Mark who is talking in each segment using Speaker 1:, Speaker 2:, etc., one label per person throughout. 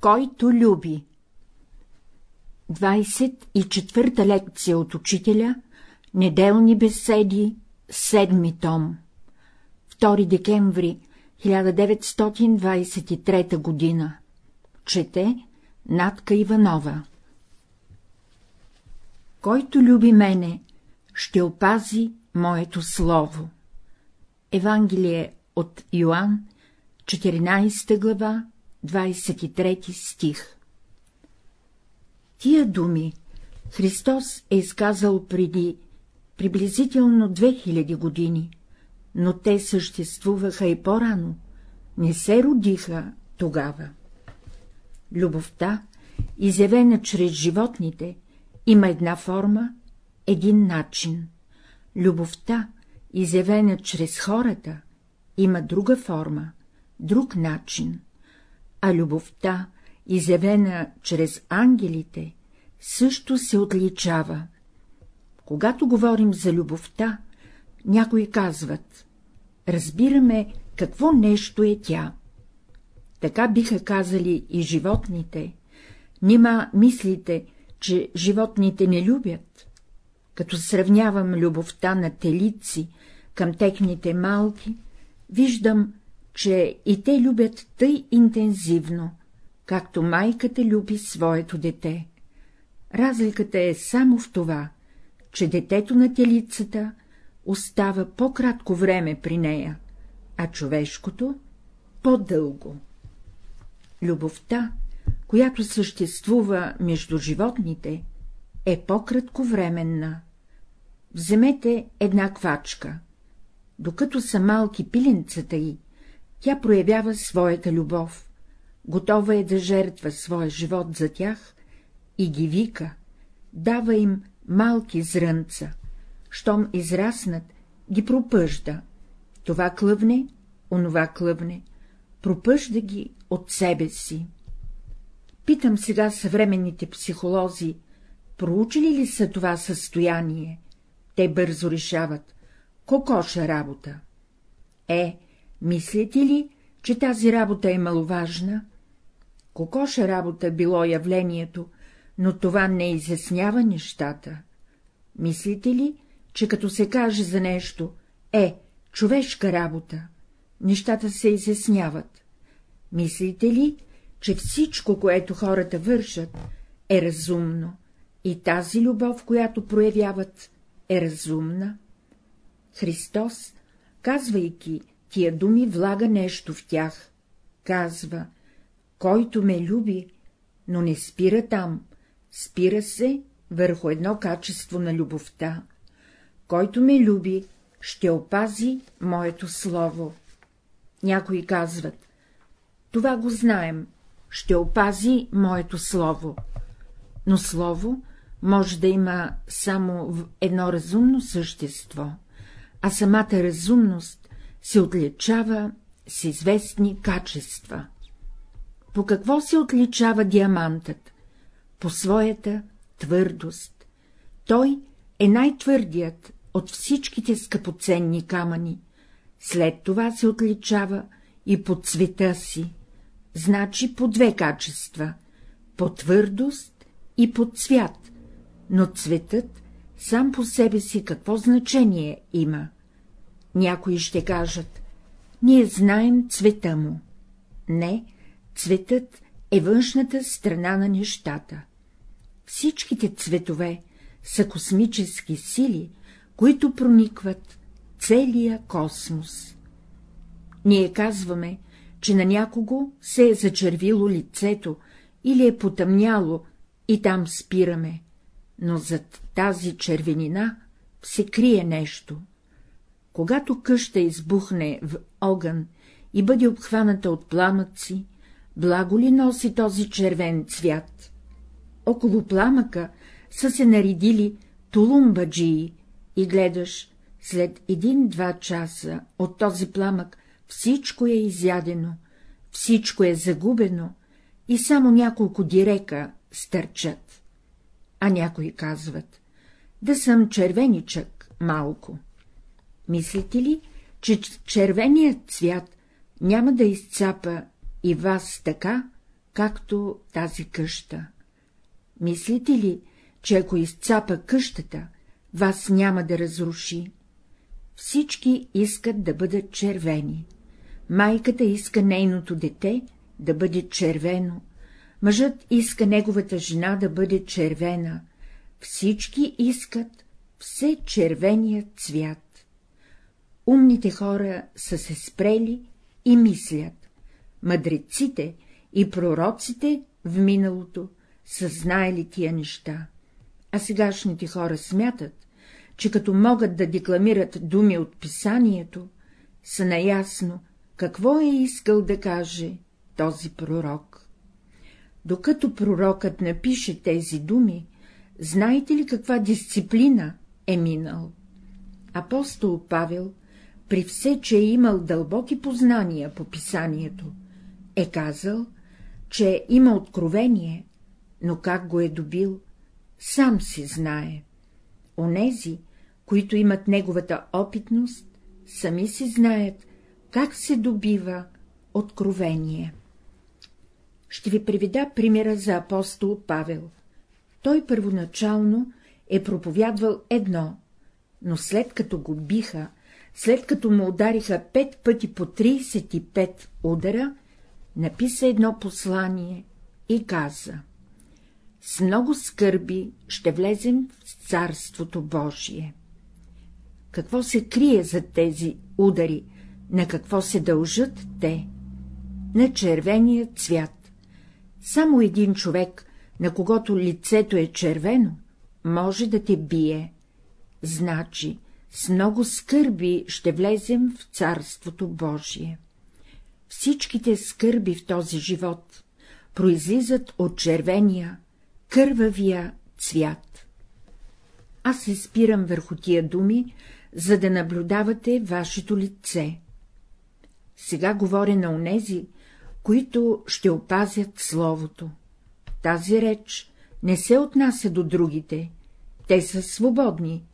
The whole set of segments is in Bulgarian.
Speaker 1: Който люби. 24-та лекция от учителя, неделни беседи, седми том. 2 декември 1923 година. Чете Натка Иванова. Който люби мене, ще опази моето слово. Евангелие от Йоанн, 14 глава, 23 стих Тия думи Христос е изказал преди приблизително 2000 години, но те съществуваха и по-рано, не се родиха тогава. Любовта, изявена чрез животните, има една форма, един начин. Любовта, изявена чрез хората, има друга форма, друг начин, а любовта, изявена чрез ангелите, също се отличава. Когато говорим за любовта, някои казват — разбираме какво нещо е тя. Така биха казали и животните. Нима мислите, че животните не любят? Като сравнявам любовта на телици към техните малки, виждам, че и те любят тъй интензивно, както майката люби своето дете. Разликата е само в това, че детето на телицата остава по-кратко време при нея, а човешкото — по-дълго. Любовта, която съществува между животните, е по-кратковременна. Вземете една квачка. Докато са малки пиленцата й, тя проявява своята любов, готова е да жертва своя живот за тях и ги вика, дава им малки зрънца, щом израснат, ги пропъжда, това клъвне, онова клъвне, пропъжда ги от себе си. Питам сега съвременните психолози, проучили ли са това състояние? Те бързо решават. Кокоша работа. Е, мислите ли, че тази работа е маловажна? Кокоша работа било явлението, но това не изяснява нещата. Мислите ли, че като се каже за нещо, е, човешка работа, нещата се изясняват? Мислите ли, че всичко, което хората вършат, е разумно и тази любов, която проявяват, е разумна? Христос, казвайки тия думи, влага нещо в тях. Казва, който ме люби, но не спира там, спира се върху едно качество на любовта. Който ме люби, ще опази моето слово. Някои казват, това го знаем, ще опази моето слово. Но слово може да има само в едно разумно същество, а самата разумност се отличава с известни качества. По какво се отличава диамантът? По своята твърдост. Той е най-твърдият от всичките скъпоценни камъни, след това се отличава и по цвета си, значи по две качества — по твърдост и по цвят, но цветът сам по себе си какво значение има? Някои ще кажат — ние знаем цвета му. Не, цветът е външната страна на нещата. Всичките цветове са космически сили, които проникват целия космос. Ние казваме, че на някого се е зачервило лицето или е потъмняло и там спираме, но зад тази червенина се крие нещо. Когато къща избухне в огън и бъде обхваната от пламъци, благо ли носи този червен цвят? Около пламъка са се наредили тулумбаджии и гледаш, след един-два часа от този пламък всичко е изядено, всичко е загубено и само няколко дирека стърчат. А някои казват, да съм червеничък малко. Мислите ли, че червеният цвят няма да изцапа и вас така, както тази къща. Мислите ли, че ако изцапа къщата, вас няма да разруши? Всички искат да бъдат червени. Майката иска нейното дете да бъде червено, мъжът иска неговата жена да бъде червена, всички искат все червения цвят. Умните хора са се спрели и мислят. Мъдреците и пророците в миналото са знаели тия неща, а сегашните хора смятат, че като могат да декламират думи от писанието, са наясно, какво е искал да каже този пророк. Докато пророкът напише тези думи, знаете ли каква дисциплина е минал? Апостол Павел, при все, че е имал дълбоки познания по писанието, е казал, че има откровение, но как го е добил, сам си знае. Онези, които имат неговата опитност, сами си знаят, как се добива откровение. Ще ви приведа примера за апостол Павел. Той първоначално е проповядвал едно, но след като го биха, след като му удариха пет пъти по 35 удара, написа едно послание и каза — с много скърби ще влезем в Царството Божие. Какво се крие за тези удари, на какво се дължат те? На червения цвят. Само един човек, на когото лицето е червено, може да те бие. Значи, с много скърби ще влезем в Царството Божие. Всичките скърби в този живот произлизат от червения, кървавия цвят. Аз се спирам върху тия думи, за да наблюдавате вашето лице. Сега говоря на онези, които ще опазят Словото. Тази реч не се отнася до другите, те са свободни,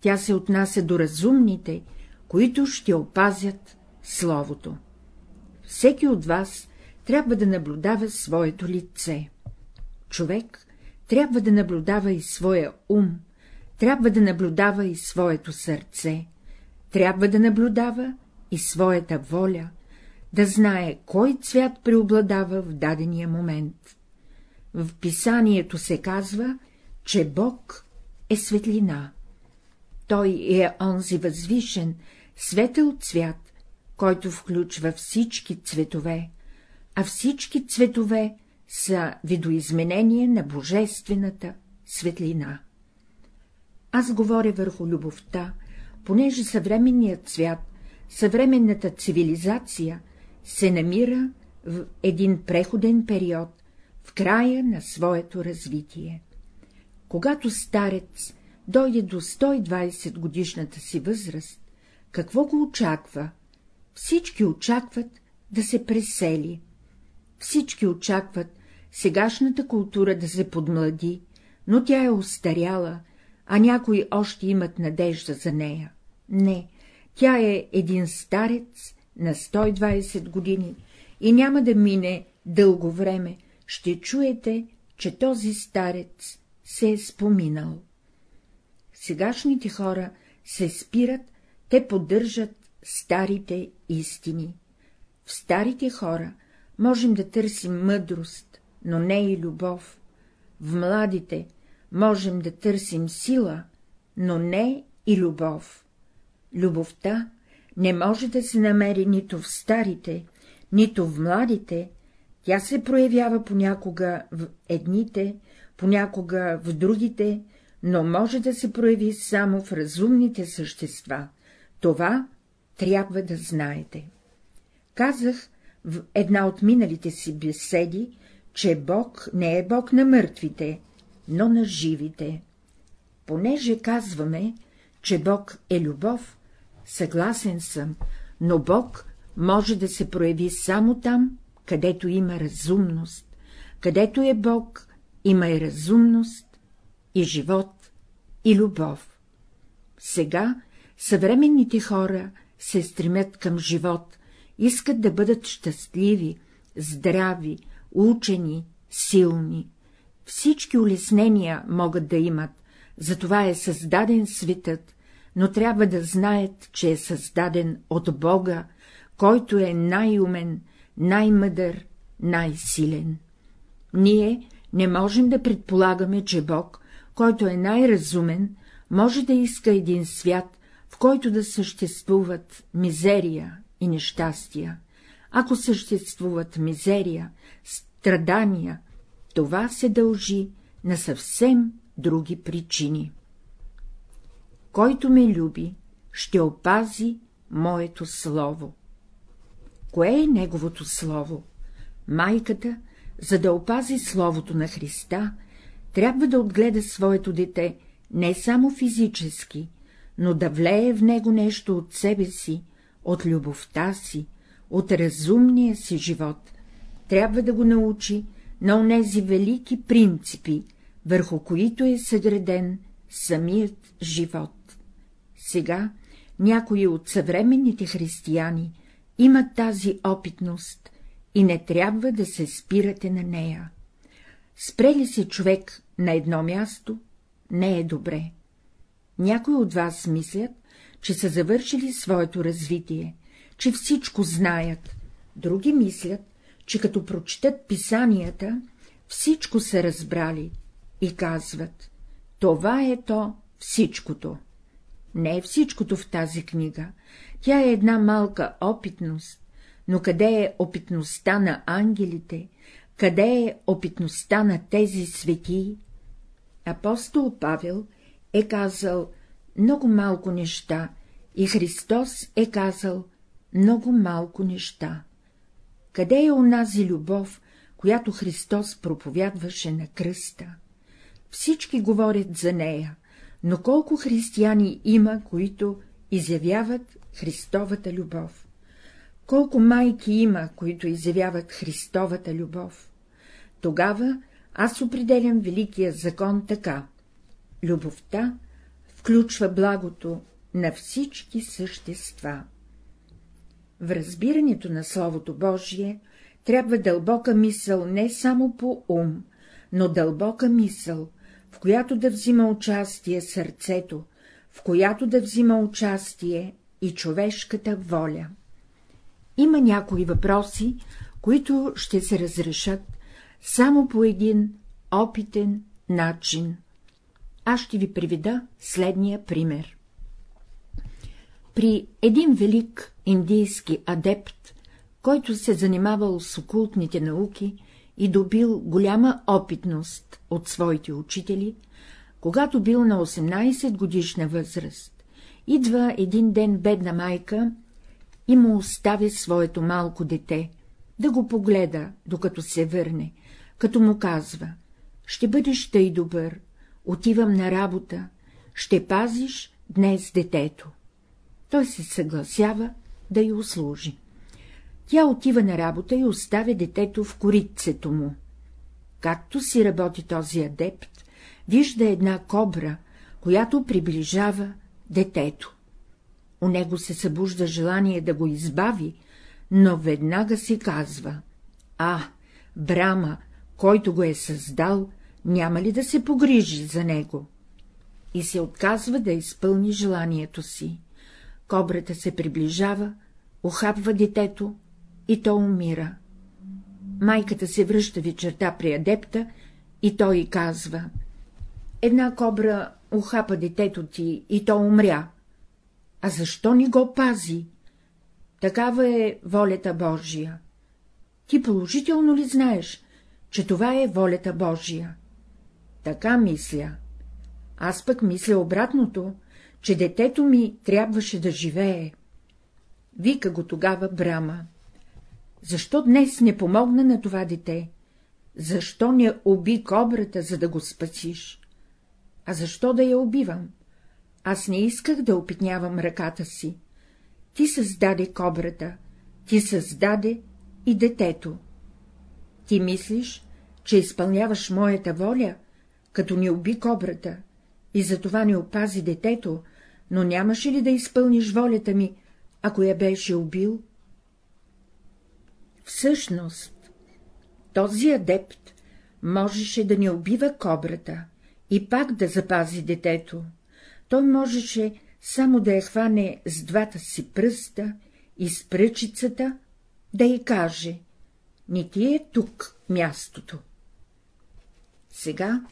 Speaker 1: тя се отнася до разумните, които ще опазят Словото. Всеки от вас трябва да наблюдава своето лице. Човек трябва да наблюдава и своя ум, трябва да наблюдава и своето сърце, трябва да наблюдава и своята воля, да знае кой цвят преобладава в дадения момент. В писанието се казва, че Бог е светлина. Той е онзи възвишен, светъл цвят, който включва всички цветове, а всички цветове са видоизменение на божествената светлина. Аз говоря върху любовта, понеже съвременният свят, съвременната цивилизация се намира в един преходен период, в края на своето развитие. Когато старец дойде до 120 годишната си възраст, какво го очаква? Всички очакват да се пресели. Всички очакват сегашната култура да се подмлади, но тя е устаряла, а някои още имат надежда за нея. Не, тя е един старец на 120 години и няма да мине дълго време, ще чуете, че този старец се е споминал. Сегашните хора се спират, те поддържат старите истини. В старите хора можем да търсим мъдрост, но не и любов. В младите можем да търсим сила, но не и любов. Любовта не може да се намери нито в старите, нито в младите, тя се проявява понякога в едните, понякога в другите, но може да се прояви само в разумните същества. Това трябва да знаете. Казах в една от миналите си беседи, че Бог не е Бог на мъртвите, но на живите. Понеже казваме, че Бог е любов, съгласен съм, но Бог може да се прояви само там, където има разумност. Където е Бог, има и разумност, и живот, и любов. Сега съвременните хора се стремят към живот, искат да бъдат щастливи, здрави, учени, силни. Всички улеснения могат да имат, затова е създаден светът, но трябва да знаят, че е създаден от Бога, който е най-умен, най-мъдър, най-силен. Ние не можем да предполагаме, че Бог, който е най-разумен, може да иска един свят, в който да съществуват мизерия и нещастия. Ако съществуват мизерия, страдания, това се дължи на съвсем други причини. Който ме люби, ще опази моето слово. Кое е неговото слово? Майката, за да опази словото на Христа, трябва да отгледа своето дете не само физически, но да влее в него нещо от себе си, от любовта си, от разумния си живот. Трябва да го научи на онези велики принципи, върху които е съграден самият живот. Сега някои от съвременните християни имат тази опитност и не трябва да се спирате на нея. Спрели се човек на едно място, не е добре. Някои от вас мислят, че са завършили своето развитие, че всичко знаят, други мислят, че като прочетат писанията, всичко са разбрали и казват — това е то всичкото. Не е всичкото в тази книга, тя е една малка опитност, но къде е опитността на ангелите, къде е опитността на тези светии? Апостол Павел е казал много малко неща и Христос е казал много малко неща. Къде е онази любов, която Христос проповядваше на кръста? Всички говорят за нея, но колко християни има, които изявяват Христовата любов? Колко майки има, които изявяват Христовата любов? Тогава аз определям великия закон така. Любовта включва благото на всички същества. В разбирането на Словото Божие трябва дълбока мисъл не само по ум, но дълбока мисъл, в която да взима участие сърцето, в която да взима участие и човешката воля. Има някои въпроси, които ще се разрешат само по един опитен начин. Аз ще ви приведа следния пример. При един велик индийски адепт, който се занимавал с окултните науки и добил голяма опитност от своите учители, когато бил на 18 годишна възраст, идва един ден бедна майка и му оставя своето малко дете, да го погледа, докато се върне, като му казва — ще бъдеш тъй добър, отивам на работа, ще пазиш днес детето. Той се съгласява да й услужи. Тя отива на работа и оставя детето в корицето му. Както си работи този адепт, вижда една кобра, която приближава детето. У него се събужда желание да го избави, но веднага си казва — а, Брама, който го е създал, няма ли да се погрижи за него? И се отказва да изпълни желанието си. Кобрата се приближава, охапва детето и то умира. Майката се връща вечерта при адепта и той й казва — една кобра ухапа детето ти и то умря. А защо ни го пази? Такава е волята Божия. Ти положително ли знаеш, че това е волята Божия? Така мисля. Аз пък мисля обратното, че детето ми трябваше да живее. Вика го тогава Брама. Защо днес не помогна на това дете? Защо не уби кобрата, за да го спасиш? А защо да я убивам? Аз не исках да опитнявам ръката си. Ти създаде кобрата, ти създаде и детето. Ти мислиш, че изпълняваш моята воля, като ни уби кобрата, и затова не опази детето, но нямаше ли да изпълниш волята ми, ако я беше убил? Всъщност, Този адепт можеше да не убива кобрата и пак да запази детето. Той можеше само да я хване с двата си пръста и с пръчицата, да й каже — не ти е тук мястото. Сега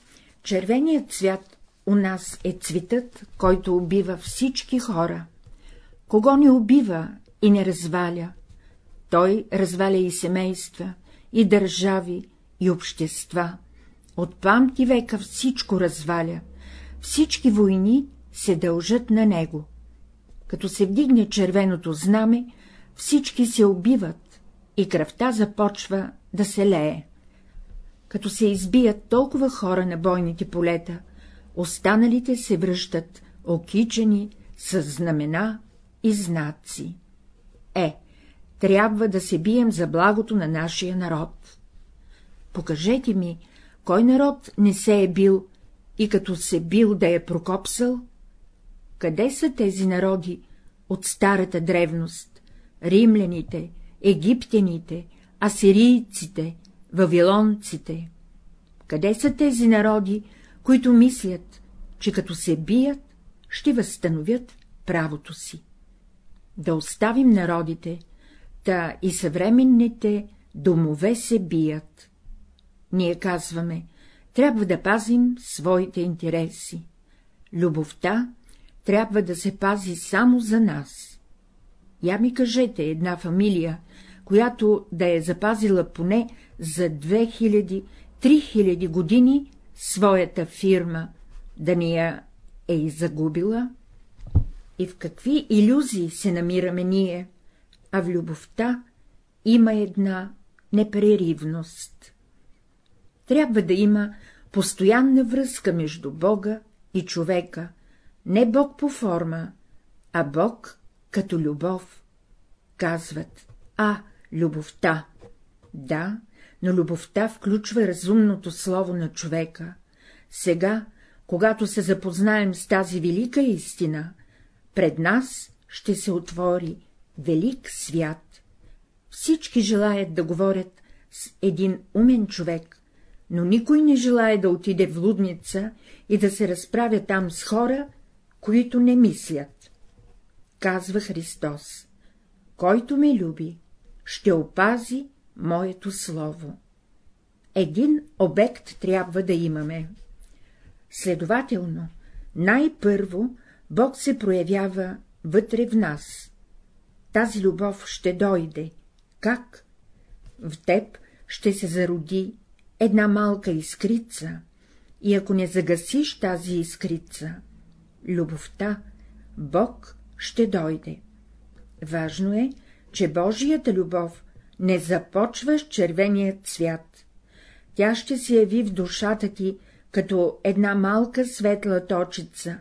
Speaker 1: червеният цвят у нас е цветът, който убива всички хора. Кого не убива и не разваля? Той разваля и семейства, и държави, и общества. От памти века всичко разваля, всички войни се дължат на него. Като се вдигне червеното знаме, всички се убиват и кръвта започва да се лее. Като се избият толкова хора на бойните полета, останалите се връщат окичени с знамена и знаци. Е, трябва да се бием за благото на нашия народ. Покажете ми, кой народ не се е бил и като се бил да е прокопсал? Къде са тези народи от старата древност? Римляните, египтяните, асирийците, вавилонците? Къде са тези народи, които мислят, че като се бият, ще възстановят правото си? Да оставим народите, та и съвременните домове се бият. Ние казваме, трябва да пазим своите интереси. Любовта трябва да се пази само за нас. Я ми кажете една фамилия, която да е запазила поне за 2000-3000 години своята фирма, да ни я е и загубила? И в какви иллюзии се намираме ние, а в любовта има една непреривност. Трябва да има постоянна връзка между Бога и човека, не Бог по форма, а Бог като любов. Казват, а, любовта. Да, но любовта включва разумното слово на човека. Сега, когато се запознаем с тази велика истина, пред нас ще се отвори велик свят. Всички желаят да говорят с един умен човек, но никой не желая да отиде в лудница и да се разправя там с хора, които не мислят. Казва Христос, който ме люби, ще опази моето слово. Един обект трябва да имаме. Следователно, най-първо Бог се проявява вътре в нас. Тази любов ще дойде. Как? В теб ще се зароди една малка искрица, и ако не загасиш тази искрица, любовта, Бог ще дойде. Важно е, че Божията любов не започва с червения цвят. Тя ще се яви в душата ти като една малка светла точица,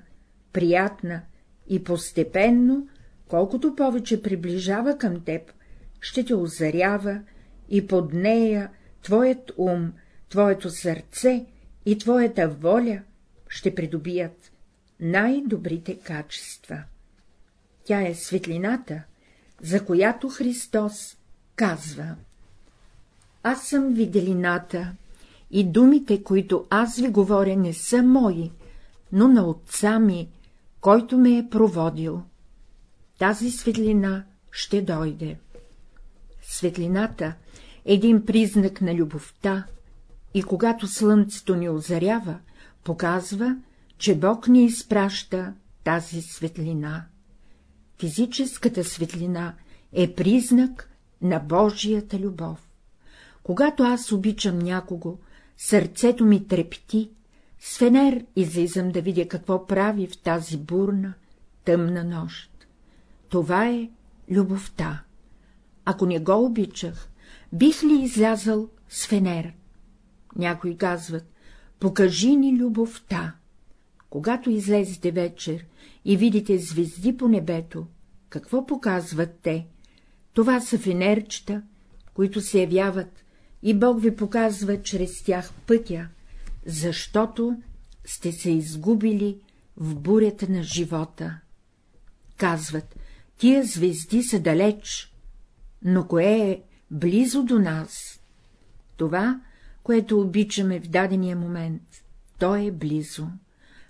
Speaker 1: приятна и постепенно, колкото повече приближава към теб, ще те озарява и под нея твоят ум, твоето сърце и твоята воля ще придобият най-добрите качества. Тя е светлината, за която Христос казва. Аз съм виделината и думите, които аз ви говоря, не са мои, но на отца ми, който ме е проводил. Тази светлина ще дойде. Светлината е един признак на любовта, и когато слънцето ни озарява, показва, че Бог ни изпраща тази светлина. Физическата светлина е признак на Божията любов. Когато аз обичам някого, сърцето ми трепти, с фенер излизам да видя какво прави в тази бурна, тъмна нощ. Това е любовта. Ако не го обичах, бих ли излязъл с фенер? Някои казват, покажи ни любовта. Когато излезете вечер и видите звезди по небето, какво показват те? Това са фенерчета, които се явяват, и Бог ви показва чрез тях пътя, защото сте се изгубили в бурята на живота. Казват, тия звезди са далеч, но кое е близо до нас? Това, което обичаме в дадения момент, то е близо.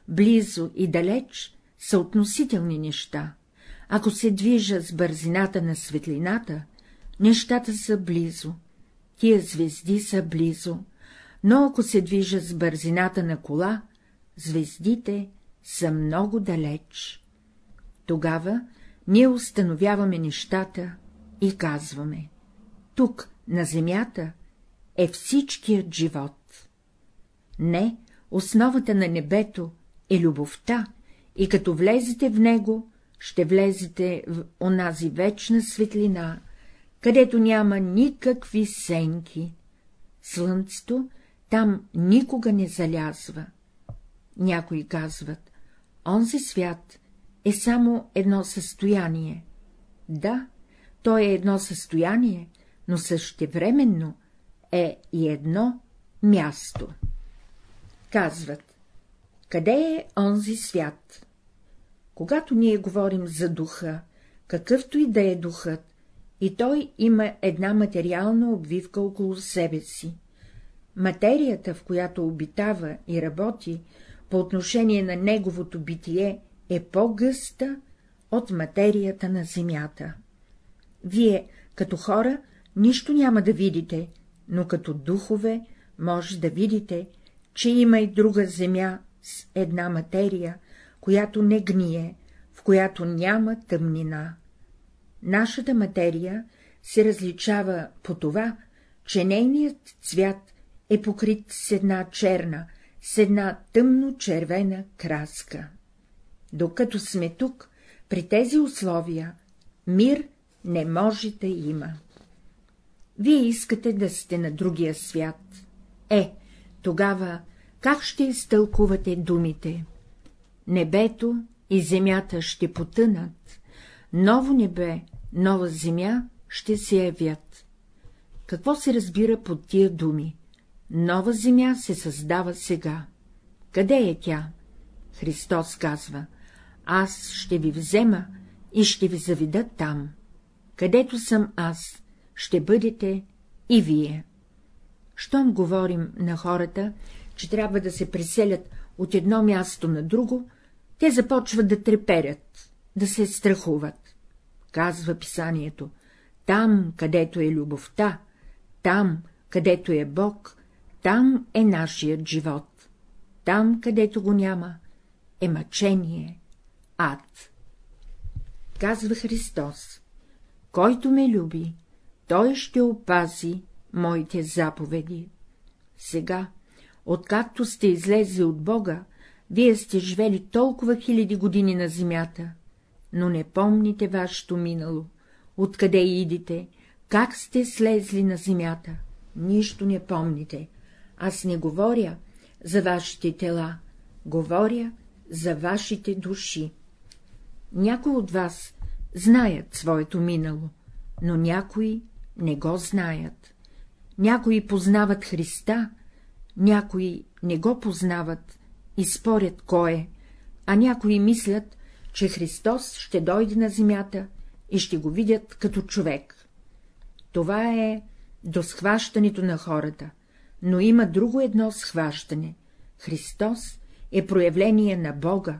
Speaker 1: Близо и далеч са относителни неща. Ако се движа с бързината на светлината, нещата са близо, тия звезди са близо, но ако се движа с бързината на кола, звездите са много далеч. Тогава ние установяваме нещата и казваме — тук, на земята, е всичкият живот. Не, основата на небето е любовта, и като влезете в него, ще влезете в онази вечна светлина, където няма никакви сенки. Слънцето там никога не залязва. Някои казват, онзи свят е само едно състояние. Да, то е едно състояние, но същевременно е и едно място. Казват, къде е онзи свят? Когато ние говорим за духа, какъвто и да е духът, и той има една материална обвивка около себе си. Материята, в която обитава и работи, по отношение на неговото битие, е по-гъста от материята на земята. Вие, като хора, нищо няма да видите, но като духове може да видите, че има и друга земя с една материя, която не гние, в която няма тъмнина. Нашата материя се различава по това, че нейният цвят е покрит с една черна, с една тъмно-червена краска. Докато сме тук, при тези условия, мир не може да има. Вие искате да сте на другия свят. Е, тогава как ще изтълкувате думите? Небето и земята ще потънат, ново небе, нова земя ще се явят. Какво се разбира под тия думи? Нова земя се създава сега. Къде е тя? Христос казва, аз ще ви взема и ще ви заведа там. Където съм аз, ще бъдете и вие. Щом говорим на хората, че трябва да се преселят от едно място на друго, те започват да треперят, да се страхуват. Казва писанието, там, където е любовта, там, където е Бог, там е нашият живот. Там, където го няма, е мъчение, ад. Казва Христос, който ме люби, той ще опази моите заповеди. Сега, откакто сте излезли от Бога, вие сте живели толкова хиляди години на земята, но не помните вашето минало, откъде идите, как сте слезли на земята, нищо не помните. Аз не говоря за вашите тела, говоря за вашите души. Някои от вас знаят своето минало, но някои не го знаят. Някои познават Христа, някои не го познават и спорят кой е, а някои мислят, че Христос ще дойде на земята и ще го видят като човек. Това е до схващането на хората, но има друго едно схващане. Христос е проявление на Бога,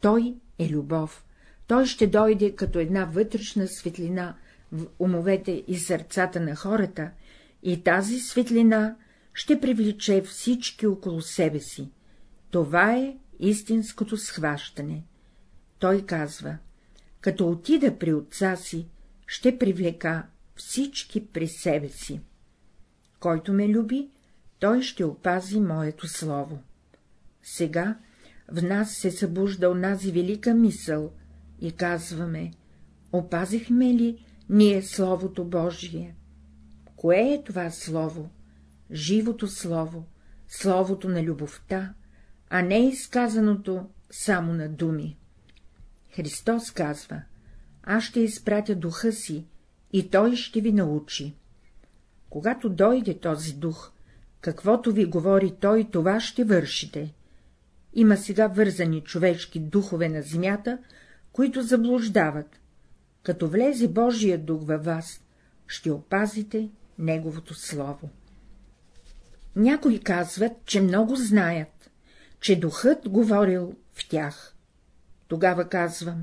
Speaker 1: Той е любов, Той ще дойде като една вътрешна светлина в умовете и сърцата на хората, и тази светлина ще привлече всички около себе си. Това е истинското схващане. Той казва, като отида при отца си, ще привлека всички при себе си. Който ме люби, той ще опази моето слово. Сега в нас се събужда онази велика мисъл и казваме, опазихме ли ние Словото Божие? Кое е това Слово? Живото Слово, Словото на любовта, а не изказаното само на думи. Христос казва, аз ще изпратя духа си и той ще ви научи. Когато дойде този дух, каквото ви говори той, това ще вършите. Има сега вързани човешки духове на земята, които заблуждават. Като влезе Божия дух във вас, ще опазите Неговото Слово. Някои казват, че много знаят, че духът говорил в тях. Тогава казвам,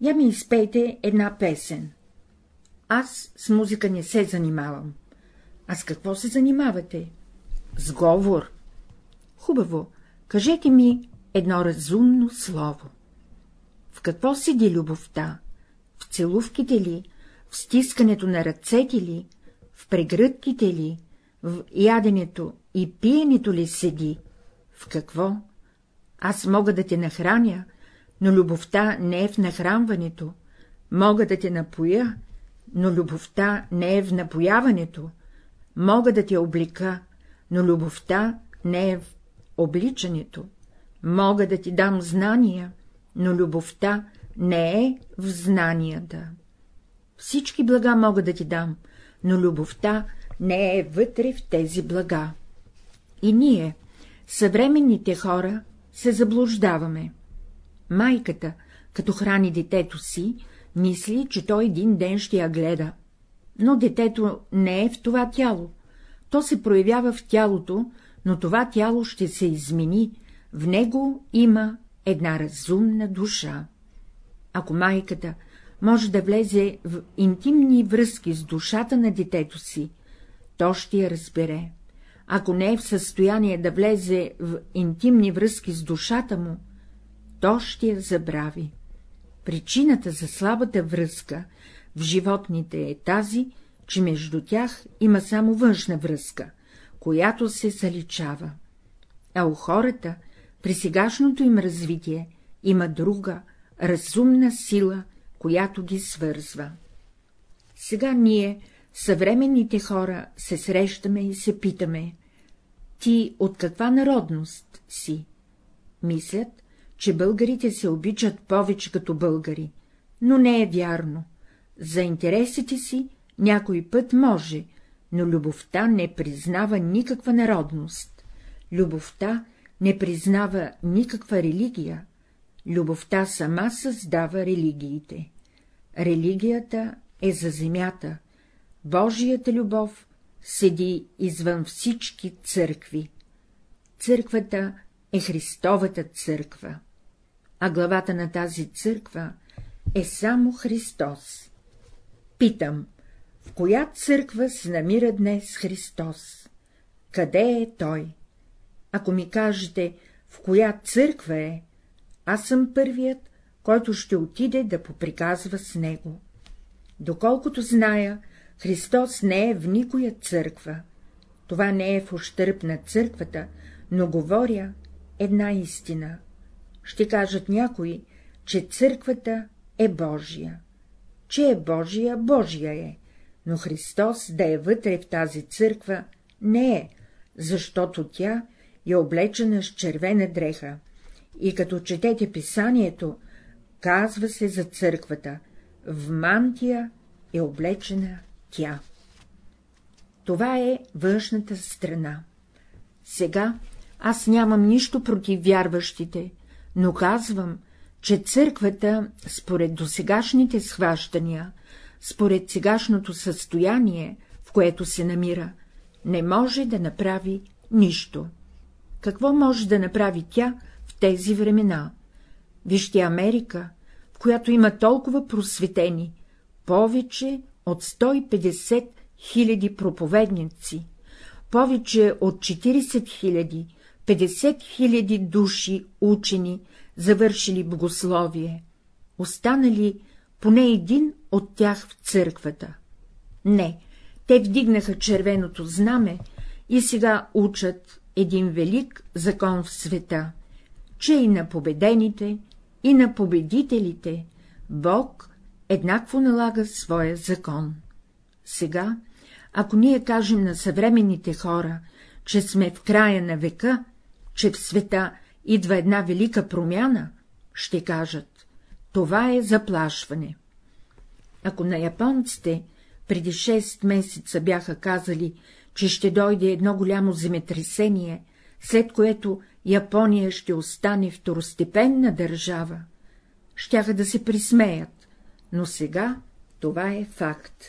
Speaker 1: я ми изпейте една песен. Аз с музика не се занимавам. А с какво се занимавате? С говор. Хубаво, кажете ми едно разумно слово. В какво седи любовта? В целувките ли? В стискането на ръцете ли? В прегръдките ли? В яденето и пиенето ли седи? В какво? Аз мога да те нахраня, но любовта не е в нахранването. Мога да те напоя, но любовта не е в напояването. Мога да те облика, но любовта не е в обличането. Мога да ти дам знания, но любовта не е в знанията. Всички блага мога да ти дам, но любовта не е вътре в тези блага. И ние, съвременните хора, се заблуждаваме. Майката, като храни детето си, мисли, че той един ден ще я гледа. Но детето не е в това тяло. То се проявява в тялото, но това тяло ще се измени, в него има една разумна душа. Ако майката може да влезе в интимни връзки с душата на детето си, то ще я разбере. Ако не е в състояние да влезе в интимни връзки с душата му, то ще я забрави. Причината за слабата връзка в животните е тази, че между тях има само външна връзка, която се заличава. А у хората, при сегашното им развитие, има друга, разумна сила, която ги свързва. Сега ние, съвременните хора, се срещаме и се питаме — ти от каква народност си? Мислят, че българите се обичат повече като българи, но не е вярно. За интересите си някой път може, но любовта не признава никаква народност. Любовта не признава никаква религия. Любовта сама създава религиите. Религията е за земята. Божията любов седи извън всички църкви. Църквата е Христовата църква, а главата на тази църква е само Христос. Питам, в коя църква се намира днес Христос? Къде е Той? Ако ми кажете, в коя църква е, аз съм първият, който ще отиде да поприказва с него. Доколкото зная, Христос не е в никоя църква. Това не е в ущърп на църквата, но говоря една истина. Ще кажат някои, че църквата е Божия. Че е Божия, Божия е, но Христос да е вътре в тази църква не е, защото тя е облечена с червена дреха. И като четете писанието, казва се за църквата, в мантия е облечена тя. Това е външната страна. Сега аз нямам нищо против вярващите, но казвам, че църквата, според досегашните схващания, според сегашното състояние, в което се намира, не може да направи нищо. Какво може да направи тя в тези времена? Вижте Америка, в която има толкова просветени, повече от 150 хиляди проповедници, повече от 40 хиляди, 50 хиляди души учени, завършили богословие, останали поне един от тях в църквата. Не, те вдигнаха червеното знаме и сега учат един велик закон в света, че и на победените, и на победителите Бог еднакво налага своя закон. Сега, ако ние кажем на съвременните хора, че сме в края на века, че в света идва една велика промяна, ще кажат — това е заплашване. Ако на японците преди 6 месеца бяха казали, че ще дойде едно голямо земетресение, след което Япония ще остане второстепенна държава, щяха да се присмеят, но сега това е факт.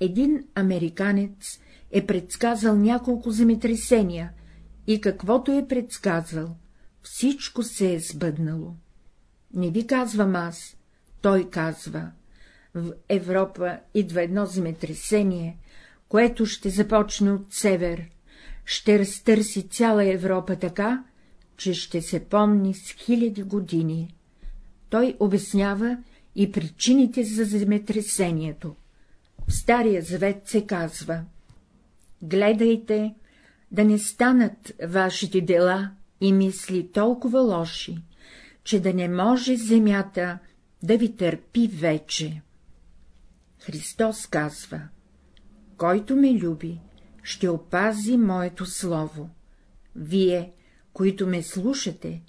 Speaker 1: Един американец е предсказал няколко земетресения и каквото е предсказал, всичко се е сбъднало. Не ви казвам аз, той казва. В Европа идва едно земетресение, което ще започне от север, ще разтърси цяла Европа така, че ще се помни с хиляди години. Той обяснява и причините за земетресението. В Стария завет се казва — гледайте да не станат вашите дела и мисли толкова лоши, че да не може земята да ви търпи вече. Христос казва — който ме люби, ще опази моето слово. Вие, които ме слушате,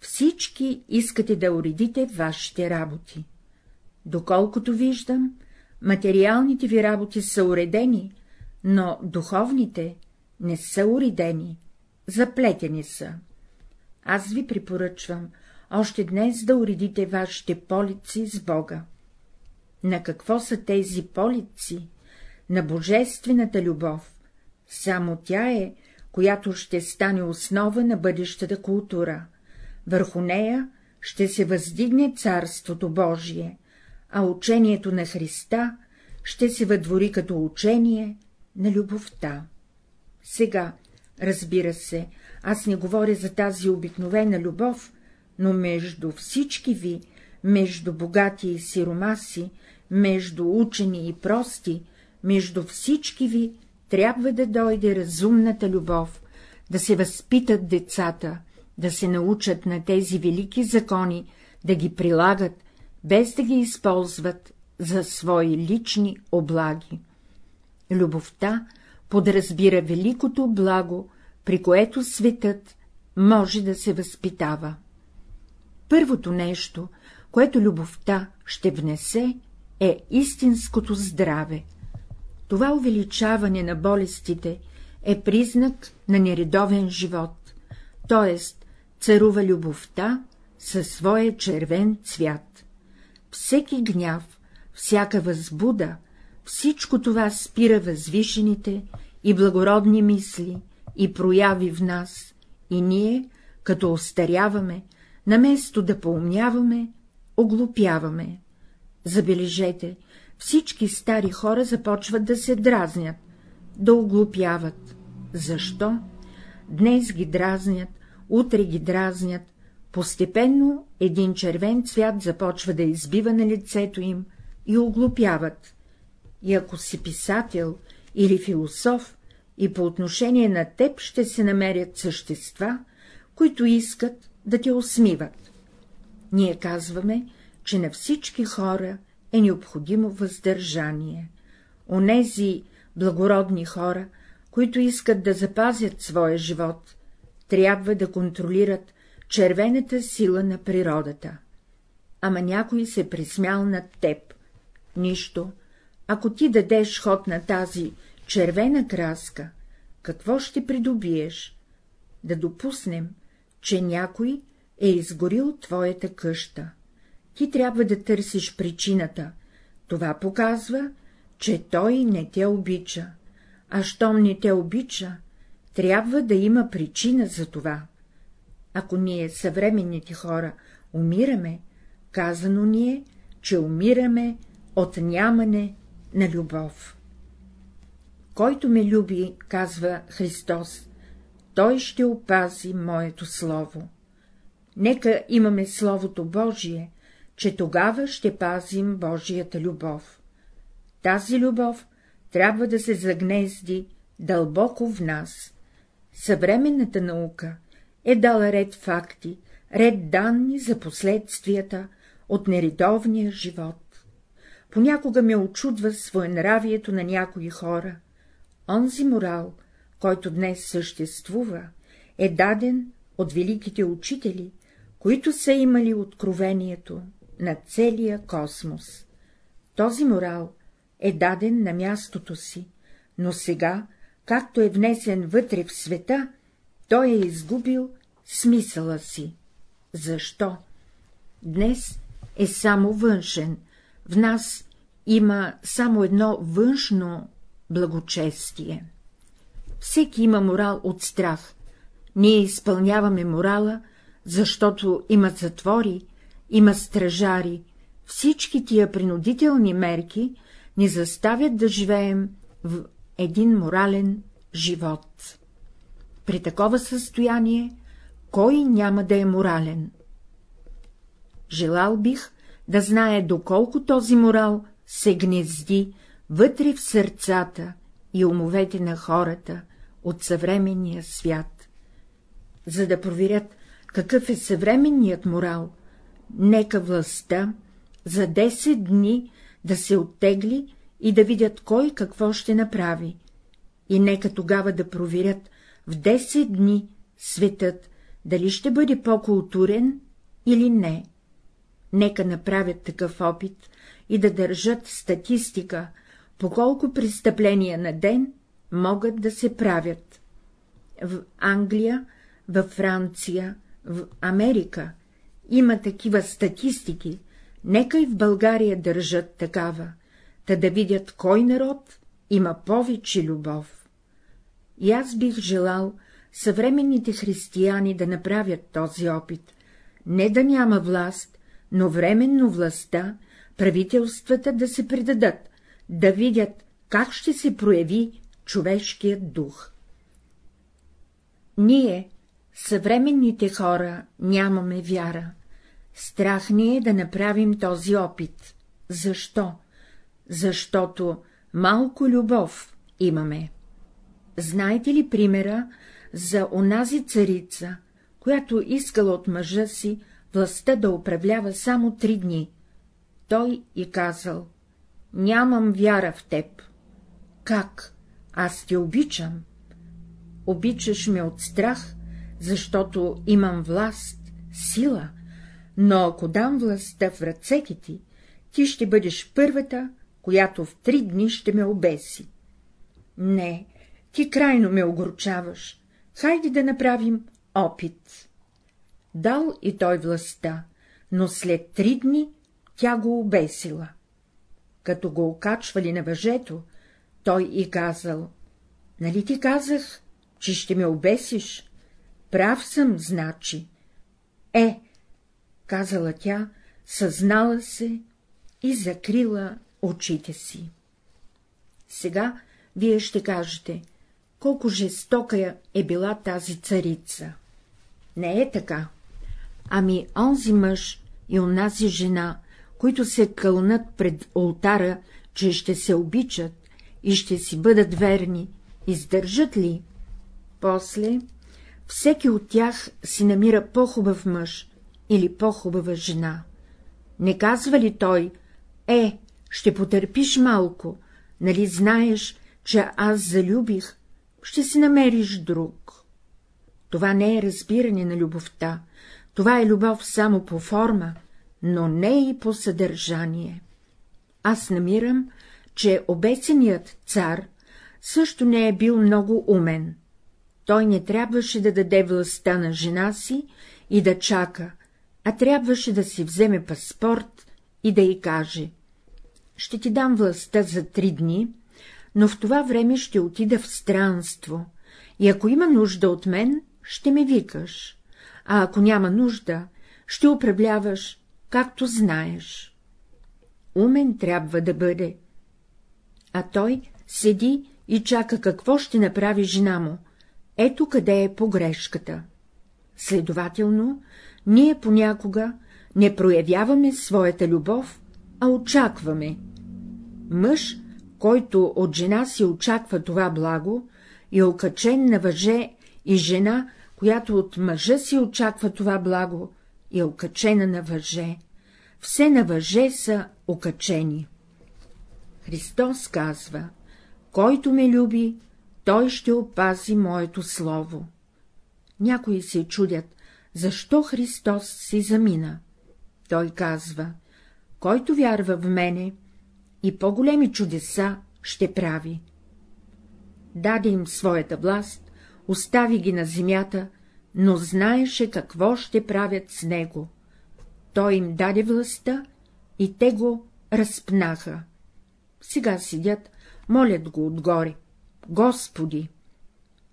Speaker 1: всички искате да уредите вашите работи. Доколкото виждам, материалните ви работи са уредени, но духовните не са уредени, заплетени са. Аз ви препоръчвам още днес да уредите вашите полици с Бога. На какво са тези полици? На божествената любов. Само тя е, която ще стане основа на бъдещата култура. Върху нея ще се въздигне Царството Божие, а учението на Христа ще се въдвори като учение на любовта. Сега, разбира се, аз не говоря за тази обикновена любов, но между всички ви, между богати и сиромаси, между учени и прости, между всички ви трябва да дойде разумната любов, да се възпитат децата, да се научат на тези велики закони, да ги прилагат, без да ги използват за свои лични облаги. Любовта подразбира великото благо, при което светът може да се възпитава. Първото нещо, което любовта ще внесе, е истинското здраве. Това увеличаване на болестите е признак на нередовен живот, т.е. царува любовта със своя червен цвят. Всеки гняв, всяка възбуда, всичко това спира възвишените и благородни мисли и прояви в нас, и ние, като остаряваме, наместо да поумняваме, оглупяваме. Забележете, всички стари хора започват да се дразнят, да оглупяват. Защо? Днес ги дразнят, утре ги дразнят, постепенно един червен цвят започва да избива на лицето им и оглупяват. И ако си писател или философ, и по отношение на теб ще се намерят същества, които искат да те усмиват. Ние казваме, че на всички хора е необходимо въздържание. Онези благородни хора, които искат да запазят своя живот, трябва да контролират червената сила на природата. Ама някой се присмял над теб. Нищо, ако ти дадеш ход на тази червена краска, какво ще придобиеш? Да допуснем, че някой е изгорил твоята къща. Ти трябва да търсиш причината. Това показва, че той не те обича. А щом не те обича, трябва да има причина за това. Ако ние, съвременните хора, умираме, казано ни е, че умираме от нямане на любов. Който ме люби, казва Христос, той ще опази моето слово. Нека имаме Словото Божие, че тогава ще пазим Божията любов. Тази любов трябва да се загнезди дълбоко в нас. Съвременната наука е дала ред факти, ред данни за последствията от нередовния живот. Понякога ме очудва своенравието на някои хора. Онзи морал, който днес съществува, е даден от великите учители, които са имали откровението на целия космос. Този морал е даден на мястото си, но сега, както е внесен вътре в света, той е изгубил смисъла си. Защо? Днес е само външен, в нас има само едно външно благочестие. Всеки има морал от страх. Ние изпълняваме морала, защото има затвори, има стражари. Всички тия принудителни мерки ни заставят да живеем в един морален живот. При такова състояние кой няма да е морален? Желал бих да знае доколко този морал се гнезди вътре в сърцата и умовете на хората от съвременния свят. За да проверят какъв е съвременният морал, нека властта за 10 дни да се оттегли и да видят кой какво ще направи, и нека тогава да проверят в 10 дни светът дали ще бъде по-културен или не. Нека направят такъв опит и да държат статистика, по колко престъпления на ден могат да се правят. В Англия, във Франция, в Америка има такива статистики, нека и в България държат такава, та да видят кой народ има повече любов. И аз бих желал съвременните християни да направят този опит, не да няма власт, но временно властта, правителствата да се предадат, да видят как ще се прояви човешкият дух. Ние, съвременните хора, нямаме вяра. Страх ни е да направим този опит. Защо? Защото малко любов имаме. Знаете ли примера за онази царица, която искала от мъжа си властта да управлява само три дни? Той и казал — нямам вяра в теб. Как? Аз те обичам. Обичаш ме от страх, защото имам власт, сила, но ако дам властта в ръцете ти, ти ще бъдеш първата, която в три дни ще ме обеси. Не, ти крайно ме огорчаваш. Хайде да направим опит. Дал и той властта, но след три дни тя го обесила. Като го окачвали на въжето, той и казал — нали ти казах, че ще ме обесиш? Прав съм, значи. Е, казала тя, съзнала се и закрила очите си. Сега вие ще кажете, колко жестока е била тази царица. Не е така. Ами онзи мъж и онази жена, които се кълнат пред ултара, че ще се обичат и ще си бъдат верни, издържат ли? После всеки от тях си намира по-хубав мъж или по-хубава жена. Не казва ли той, е, ще потърпиш малко, нали знаеш, че аз залюбих, ще си намериш друг. Това не е разбиране на любовта, това е любов само по форма, но не и по съдържание. Аз намирам, че обесеният цар също не е бил много умен. Той не трябваше да даде властта на жена си и да чака, а трябваше да си вземе паспорт и да й каже — ще ти дам властта за три дни, но в това време ще отида в странство, и ако има нужда от мен, ще ме викаш, а ако няма нужда, ще управляваш, както знаеш. Умен трябва да бъде. А той седи и чака какво ще направи жена му. Ето къде е погрешката. Следователно, ние понякога не проявяваме своята любов, а очакваме. Мъж който от жена си очаква това благо, е окачен на въже и жена, която от мъжа си очаква това благо, е окачена на въже. Все на въже са окачени. Христос казва, който ме люби, той ще опази моето слово. Някои се чудят, защо Христос си замина. Той казва, който вярва в мене, и по-големи чудеса ще прави. Даде им своята власт, остави ги на земята, но знаеше какво ще правят с него. Той им даде властта и те го разпнаха. Сега седят, молят го отгоре. Господи!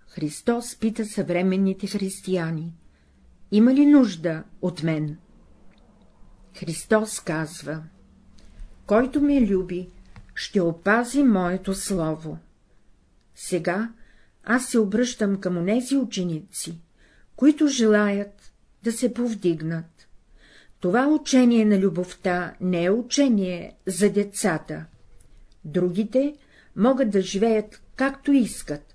Speaker 1: Христос пита съвременните християни — има ли нужда от мен? Христос казва — който ме люби, ще опази моето слово. Сега аз се обръщам към онези ученици, които желаят да се повдигнат. Това учение на любовта не е учение за децата. Другите могат да живеят както искат,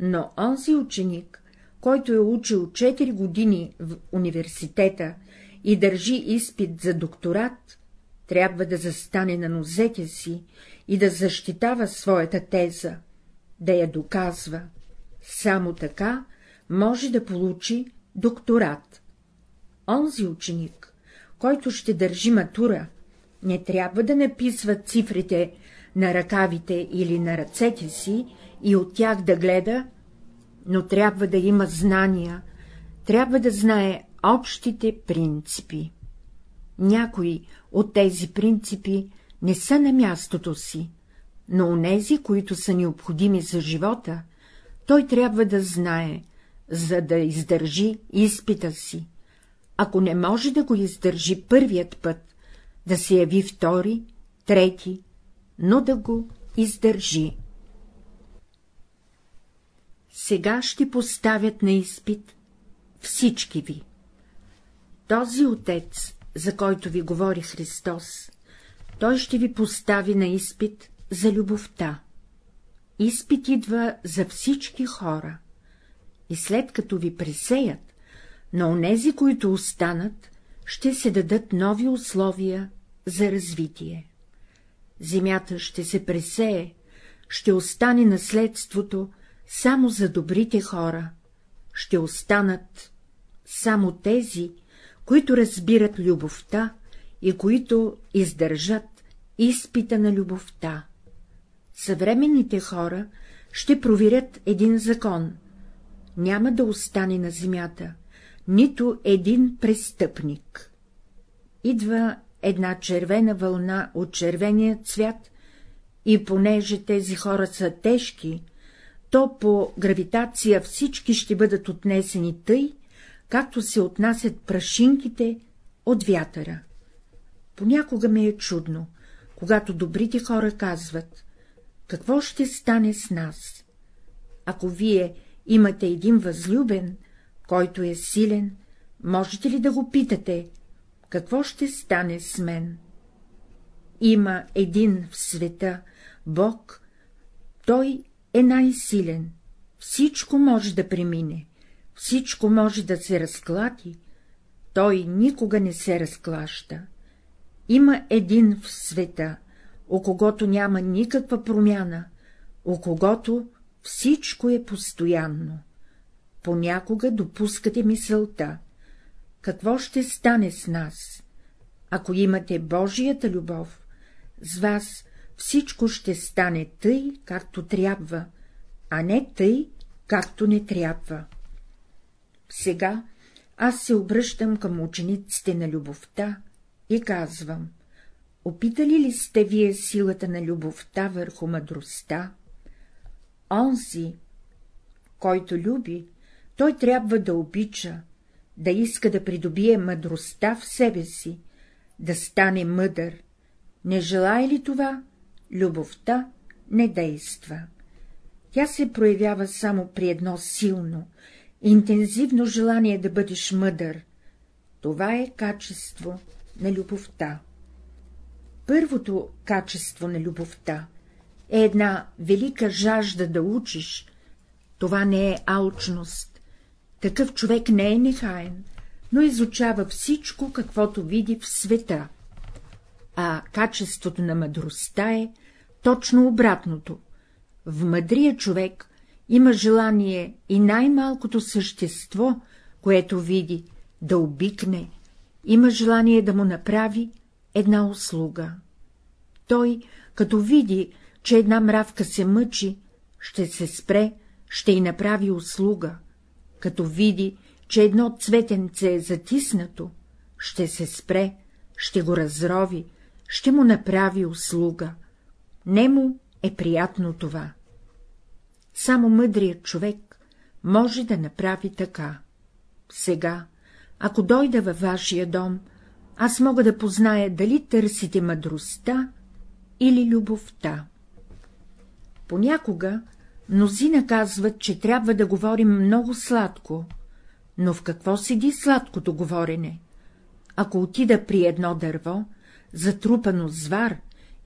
Speaker 1: но онзи ученик, който е учил 4 години в университета и държи изпит за докторат, трябва да застане на нозете си и да защитава своята теза, да я доказва. Само така може да получи докторат. Онзи ученик, който ще държи матура, не трябва да написва цифрите на ръкавите или на ръцете си и от тях да гледа, но трябва да има знания, трябва да знае общите принципи. Някои от тези принципи не са на мястото си, но онези, които са необходими за живота, той трябва да знае, за да издържи изпита си. Ако не може да го издържи първият път, да се яви втори, трети, но да го издържи. Сега ще поставят на изпит всички ви. Този отец, за който ви говори Христос, той ще ви постави на изпит за любовта. Изпит идва за всички хора. И след като ви пресеят, на онези, които останат, ще се дадат нови условия за развитие. Земята ще се пресее, ще остане наследството само за добрите хора, ще останат само тези, които разбират любовта и които издържат изпита на любовта. Съвременните хора ще проверят един закон. Няма да остане на земята нито един престъпник. Идва една червена вълна от червения цвят и понеже тези хора са тежки, то по гравитация всички ще бъдат отнесени тъй, както се отнасят прашинките от вятъра. Понякога ми е чудно, когато добрите хора казват, какво ще стане с нас? Ако вие имате един възлюбен, който е силен, можете ли да го питате, какво ще стане с мен? Има един в света, Бог, той е най-силен, всичко може да премине, всичко може да се разклати, той никога не се разклаща. Има един в света, о когото няма никаква промяна, о когото всичко е постоянно. Понякога допускате мисълта, какво ще стане с нас, ако имате Божията любов, с вас всичко ще стане тъй, както трябва, а не тъй, както не трябва. Сега аз се обръщам към учениците на любовта и казвам — опитали ли сте вие силата на любовта върху мъдростта? Онзи, който люби, той трябва да обича, да иска да придобие мъдростта в себе си, да стане мъдър. Не желая ли това, любовта не действа. Тя се проявява само при едно силно, интензивно желание да бъдеш мъдър. Това е качество на любовта. Първото качество на любовта е една велика жажда да учиш. Това не е алчност. Такъв човек не е нехаен, но изучава всичко, каквото види в света. А качеството на мъдростта е точно обратното. В мъдрия човек има желание и най-малкото същество, което види, да обикне, има желание да му направи една услуга. Той, като види, че една мравка се мъчи, ще се спре, ще й направи услуга. Като види, че едно цветенце е затиснато, ще се спре, ще го разрови, ще му направи услуга. Нему е приятно това. Само мъдрият човек може да направи така. Сега, ако дойда във вашия дом, аз мога да позная дали търсите мъдростта или любовта. Понякога мнозина казват, че трябва да говорим много сладко, но в какво седи сладкото говорене? Ако отида при едно дърво, затрупано с вар,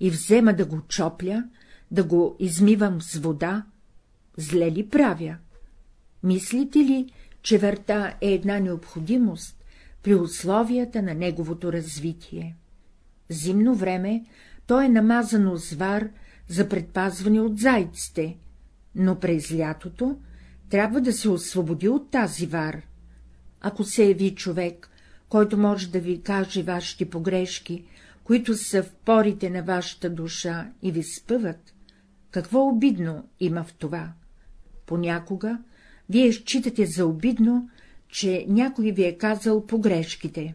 Speaker 1: и взема да го чопля, да го измивам с вода, зле ли правя? Мислите ли, че върта е една необходимост при условията на неговото развитие? Зимно време то е намазано с вар за предпазване от зайците, но през лятото трябва да се освободи от тази вар. Ако се яви човек, който може да ви каже вашите погрешки, които са в порите на вашата душа и ви спъват, какво обидно има в това? Понякога вие считате за обидно, че някой ви е казал погрешките.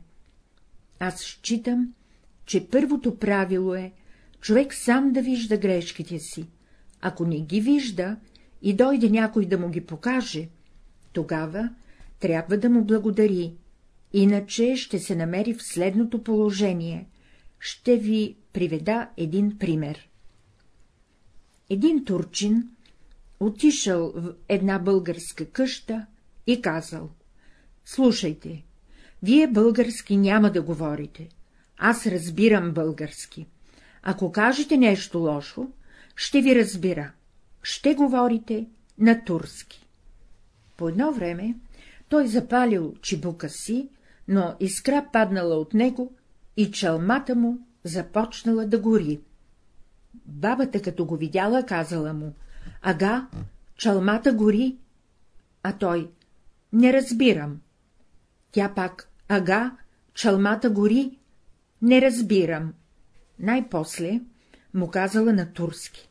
Speaker 1: Аз считам, че първото правило е човек сам да вижда грешките си. Ако не ги вижда и дойде някой да му ги покаже, тогава трябва да му благодари, иначе ще се намери в следното положение. Ще ви приведа един пример. Един турчин отишъл в една българска къща и казал — Слушайте, вие български няма да говорите, аз разбирам български. Ако кажете нещо лошо, ще ви разбира, ще говорите на турски. По едно време той запалил чибука си, но искра паднала от него и чалмата му започнала да гори. Бабата, като го видяла, казала му — Ага, чалмата гори, а той — не разбирам. Тя пак — ага, чалмата гори, не разбирам. Най-после му казала на турски.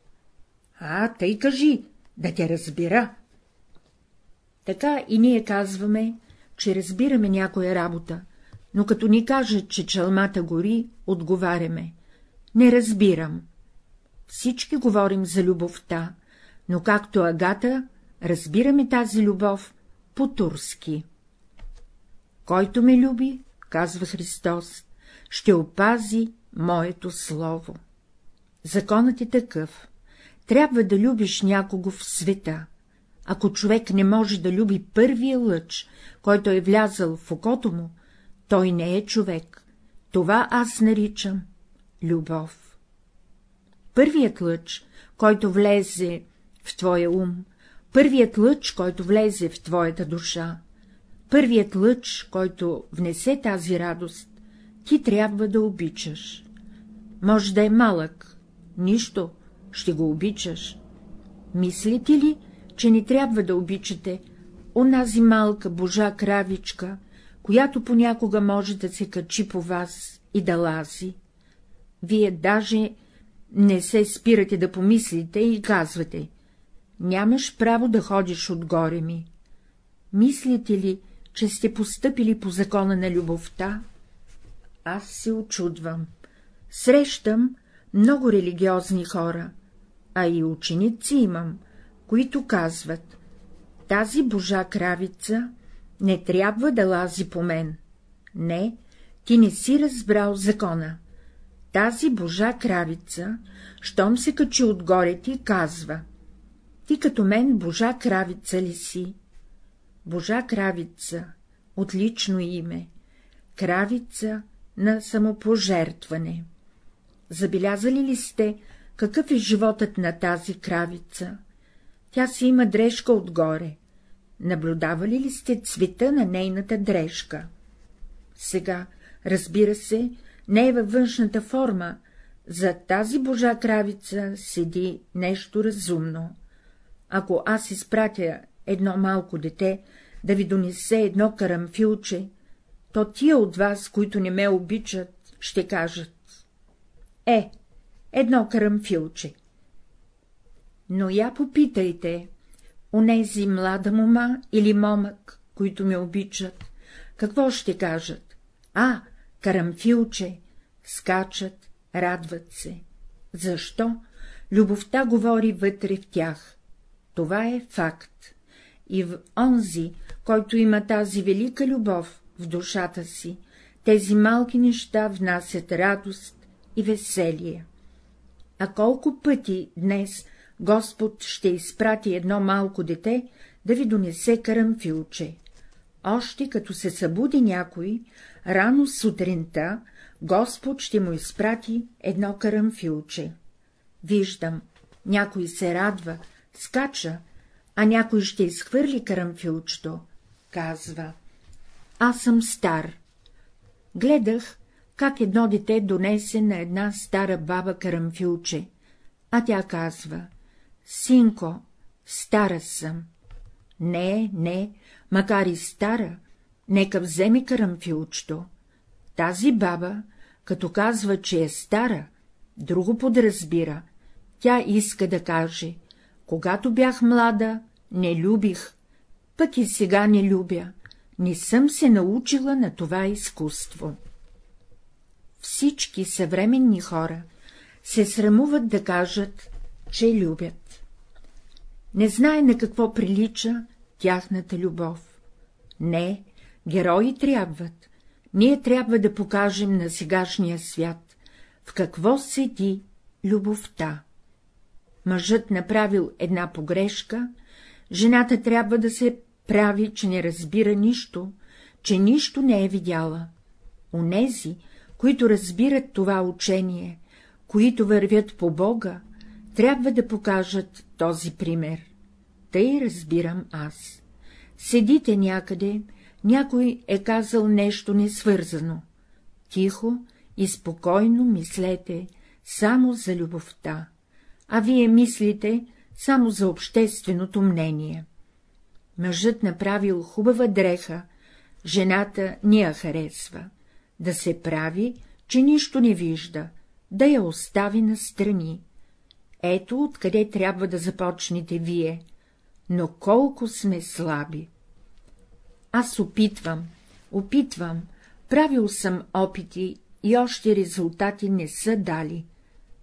Speaker 1: А, тъй кажи, да те разбира. Така и ние казваме, че разбираме някоя работа, но като ни кажат, че чалмата гори, отговаряме. Не разбирам. Всички говорим за любовта, но както Агата, разбираме тази любов по-турски. Който ме люби, казва Христос, ще опази моето слово. Законът е такъв. Трябва да любиш някого в света. Ако човек не може да люби първия лъч, който е влязъл в окото му, той не е човек. Това аз наричам любов. Първият лъч, който влезе в твоя ум, първият лъч, който влезе в твоята душа, първият лъч, който внесе тази радост, ти трябва да обичаш. Може да е малък, нищо, ще го обичаш. Мислите ли, че не трябва да обичате онази малка божа кравичка, която понякога може да се качи по вас и да лази? Вие даже не се спирате да помислите и казвате — нямаш право да ходиш отгоре ми. Мислите ли, че сте постъпили по закона на любовта? Аз се очудвам. Срещам много религиозни хора, а и ученици имам, които казват — тази божа кравица не трябва да лази по мен. Не, ти не си разбрал закона. Тази божа кравица, щом се качи отгоре ти, казва — ти като мен божа кравица ли си? Божа кравица, отлично име, кравица на самопожертване. Забелязали ли сте, какъв е животът на тази кравица? Тя си има дрежка отгоре. Наблюдавали ли сте цвета на нейната дрежка? Сега, разбира се, не е във външната форма, за тази божа кравица седи нещо разумно. Ако аз изпратя едно малко дете да ви донесе едно карамфилче, то тия от вас, които не ме обичат, ще кажат — е, едно карамфилче. Но я попитайте, онези млада мома или момък, които ме обичат, какво ще кажат? А, карамфилче, скачат, радват се. Защо? Любовта говори вътре в тях. Това е факт. и в онзи, който има тази велика любов в душата си, тези малки неща внасят радост и веселие. А колко пъти днес Господ ще изпрати едно малко дете да ви донесе карамфилче. Още като се събуди някой, рано сутринта Господ ще му изпрати едно карамфилче. Виждам, някой се радва, скача, а някой ще изхвърли карамфилчето, казва. Аз съм стар. Гледах, как едно дете донесе на една стара баба карамфилче, а тя казва — Синко, стара съм. Не, не, макар и стара, нека вземи карамфилчето. Тази баба, като казва, че е стара, друго подразбира. Тя иска да каже, когато бях млада, не любих, пък и сега не любя, не съм се научила на това изкуство. Всички съвременни хора се срамуват да кажат, че любят. Не знае на какво прилича тяхната любов. Не, герои трябват. Ние трябва да покажем на сегашния свят, в какво седи любовта. Мъжът направил една погрешка, жената трябва да се прави, че не разбира нищо, че нищо не е видяла. Онези, които разбират това учение, които вървят по Бога, трябва да покажат този пример. Тъй разбирам аз. Седите някъде, някой е казал нещо несвързано. Тихо и спокойно мислете само за любовта, а вие мислите само за общественото мнение. Мъжът направил хубава дреха, жената ни я харесва, да се прави, че нищо не вижда, да я остави настрани. Ето откъде трябва да започнете вие, но колко сме слаби. Аз опитвам, опитвам, правил съм опити и още резултати не са дали.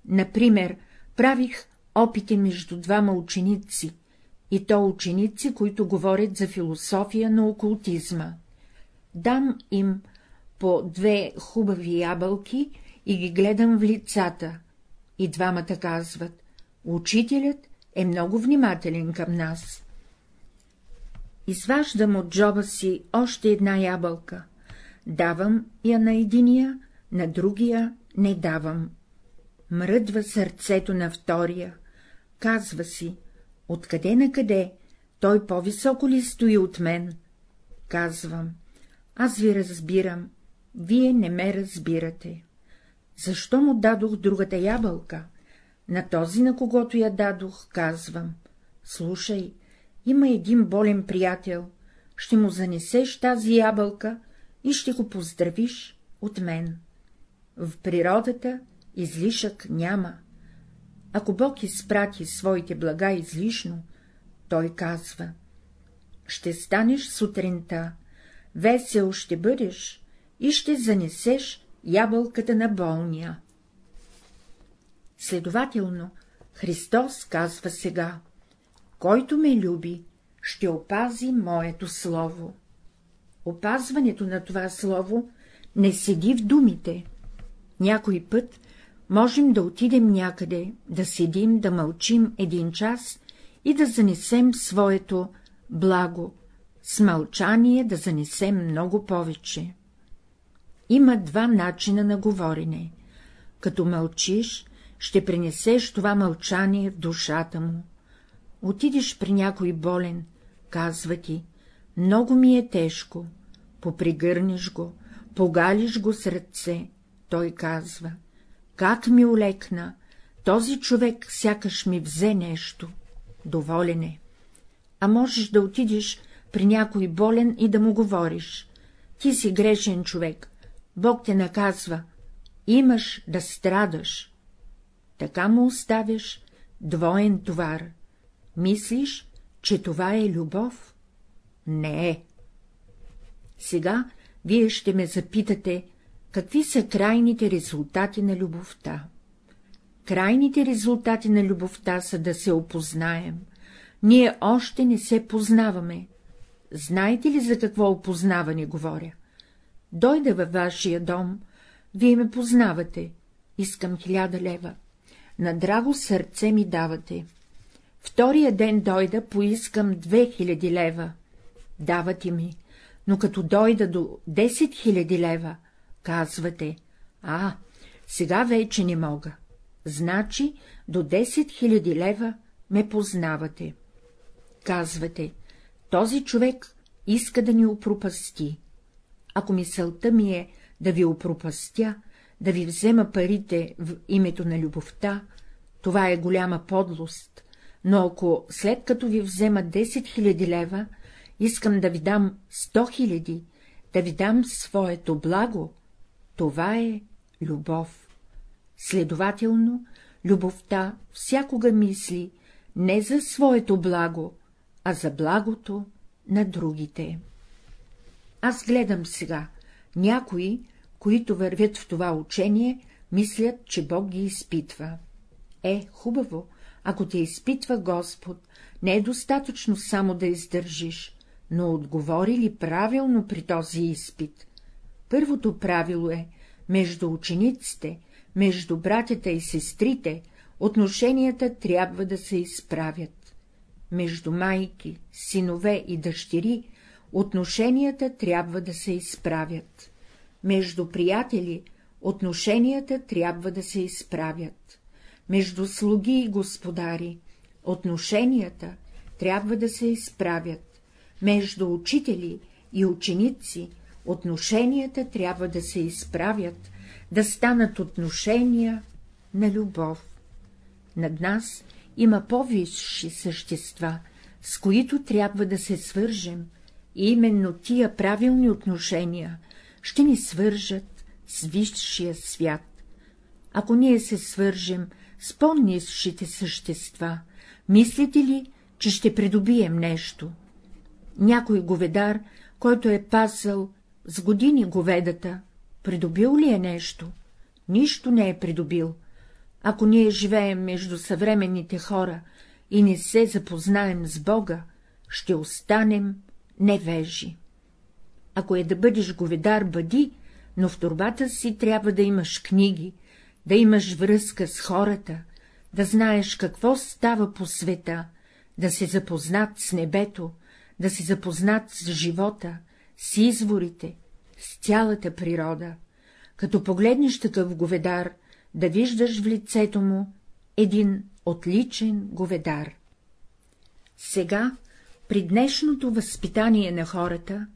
Speaker 1: Например, правих опити между двама ученици, и то ученици, които говорят за философия на окултизма. Дам им по две хубави ябълки и ги гледам в лицата, и двамата казват — учителят е много внимателен към нас. Изваждам от джоба си още една ябълка, давам я на единия, на другия не давам. Мръдва сърцето на втория, казва си, откъде на къде, той по-високо ли стои от мен? Казвам, аз ви разбирам, вие не ме разбирате. Защо му дадох другата ябълка? На този, на когото я дадох, казвам. Слушай, има един болен приятел, ще му занесеш тази ябълка и ще го поздравиш от мен. В природата излишък няма. Ако Бог изпрати своите блага излишно, той казва — ще станеш сутринта, весел ще бъдеш и ще занесеш ябълката на болния. Следователно, Христос казва сега който ме люби, ще опази моето слово. Опазването на това слово не седи в думите. Някой път можем да отидем някъде, да седим, да мълчим един час и да занесем своето благо, с мълчание да занесем много повече. Има два начина на говорене. Като мълчиш, ще принесеш това мълчание в душата му. Отидеш при някой болен, казва ти, много ми е тежко, попригърнеш го, погалиш го с ръце, той казва, как ми олекна, този човек сякаш ми взе нещо, доволен е. А можеш да отидеш при някой болен и да му говориш, ти си грешен човек, Бог те наказва, имаш да страдаш. Така му оставяш двоен товар. Мислиш, че това е любов? Не е. Сега вие ще ме запитате, какви са крайните резултати на любовта. Крайните резултати на любовта са да се опознаем, ние още не се познаваме. Знаете ли за какво опознаване говоря? Дойда във вашия дом, вие ме познавате, искам хиляда лева. На драго сърце ми давате. Втория ден дойда, поискам две хиляди лева. Давате ми, но като дойда до 10 000 лева, казвате, а, сега вече не мога. Значи до 10 000 лева ме познавате. Казвате, този човек иска да ни опропасти. Ако мисълта ми е да ви опропастя, да ви взема парите в името на любовта, това е голяма подлост, но ако след като ви взема 10 000 лева, искам да ви дам 100 хиляди, да ви дам своето благо, това е любов. Следователно, любовта всякога мисли не за своето благо, а за благото на другите. Аз гледам сега, някои, които вървят в това учение, мислят, че Бог ги изпитва. Е, хубаво, ако те изпитва Господ, не е достатъчно само да издържиш, но отговори ли правилно при този изпит? Първото правило е, между учениците, между братята и сестрите, отношенията трябва да се изправят. Между майки, синове и дъщери, отношенията трябва да се изправят. Между приятели, отношенията трябва да се изправят. Между слуги и господари, отношенията трябва да се изправят. Между учители и ученици, отношенията трябва да се изправят, да станат отношения на любов. Над нас има по-висши същества, с които трябва да се свържем, и именно тия правилни отношения ще ни свържат с висшия свят. Ако ние се свържем с по-низшите същества, мислите ли, че ще придобием нещо? Някой говедар, който е пасал с години говедата, придобил ли е нещо? Нищо не е придобил. Ако ние живеем между съвременните хора и не се запознаем с Бога, ще останем невежи. Ако е да бъдеш говедар, бъди, но в турбата си трябва да имаш книги, да имаш връзка с хората, да знаеш какво става по света, да се запознат с небето, да се запознат с живота, с изворите, с цялата природа. Като погледнеш такъв говедар, да виждаш в лицето му един отличен говедар. Сега, при днешното възпитание на хората,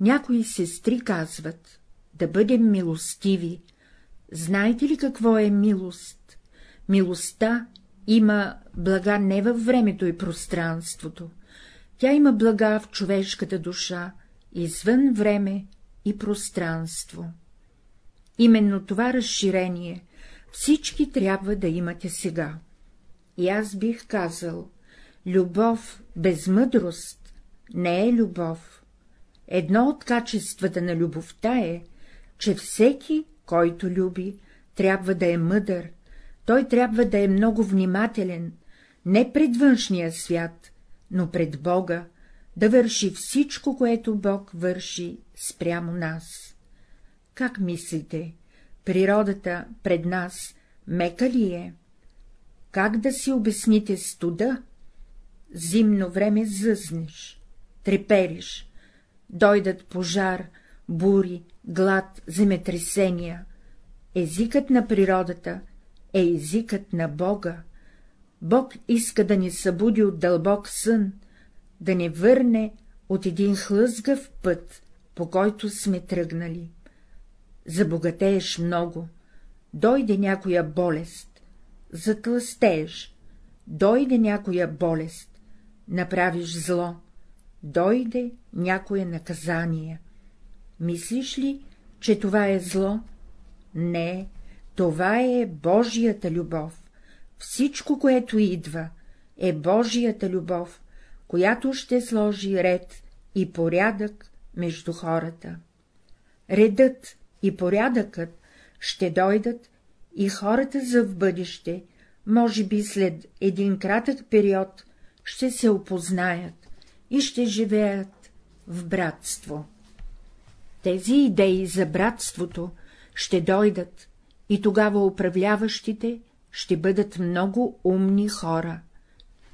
Speaker 1: някои сестри казват да бъдем милостиви. Знаете ли какво е милост? Милостта има блага не във времето и пространството. Тя има блага в човешката душа, извън време и пространство. Именно това разширение всички трябва да имате сега. И аз бих казал, любов без мъдрост не е любов. Едно от качествата на любовта е, че всеки, който люби, трябва да е мъдър, той трябва да е много внимателен, не пред външния свят, но пред Бога, да върши всичко, което Бог върши спрямо нас. Как мислите, природата пред нас мека ли е? Как да си обясните студа? Зимно време зъзнеш, трепериш, дойдат пожар, бури, глад, земетресения. Езикът на природата е езикът на Бога. Бог иска да ни събуди от дълбок сън, да не върне от един хлъзгав път, по който сме тръгнали. Забогатееш много, дойде някоя болест, затластееш, дойде някоя болест, направиш зло, дойде някое наказание. Мислиш ли, че това е зло? Не, това е Божията любов. Всичко, което идва, е Божията любов, която ще сложи ред и порядък между хората. Редът и порядъкът ще дойдат и хората за в бъдеще, може би след един кратък период, ще се опознаят и ще живеят в братство. Тези идеи за братството ще дойдат и тогава управляващите ще бъдат много умни хора.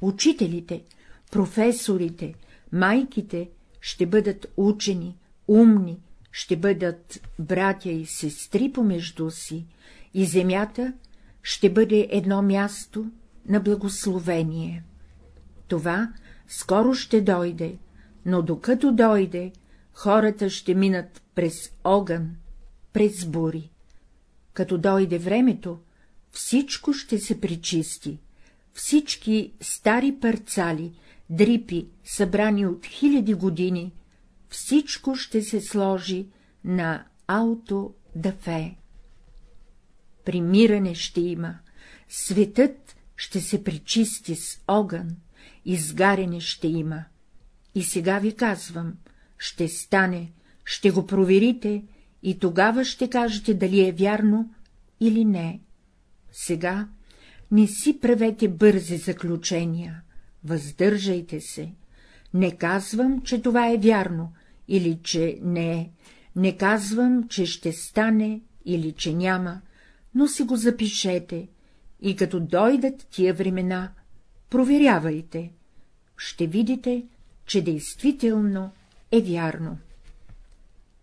Speaker 1: Учителите, професорите, майките ще бъдат учени, умни, ще бъдат братя и сестри помежду си, и земята ще бъде едно място на благословение. Това скоро ще дойде, но докато дойде, хората ще минат през огън, през бури. Като дойде времето, всичко ще се причисти, всички стари парцали, дрипи, събрани от хиляди години, всичко ще се сложи на ауто дафе. Примиране ще има, светът ще се причисти с огън, изгаряне ще има. И сега ви казвам, ще стане, ще го проверите и тогава ще кажете дали е вярно или не. Сега не си правете бързи заключения, въздържайте се. Не казвам, че това е вярно или че не е, не казвам, че ще стане или че няма, но си го запишете и като дойдат тия времена, проверявайте. Ще видите, че действително е вярно.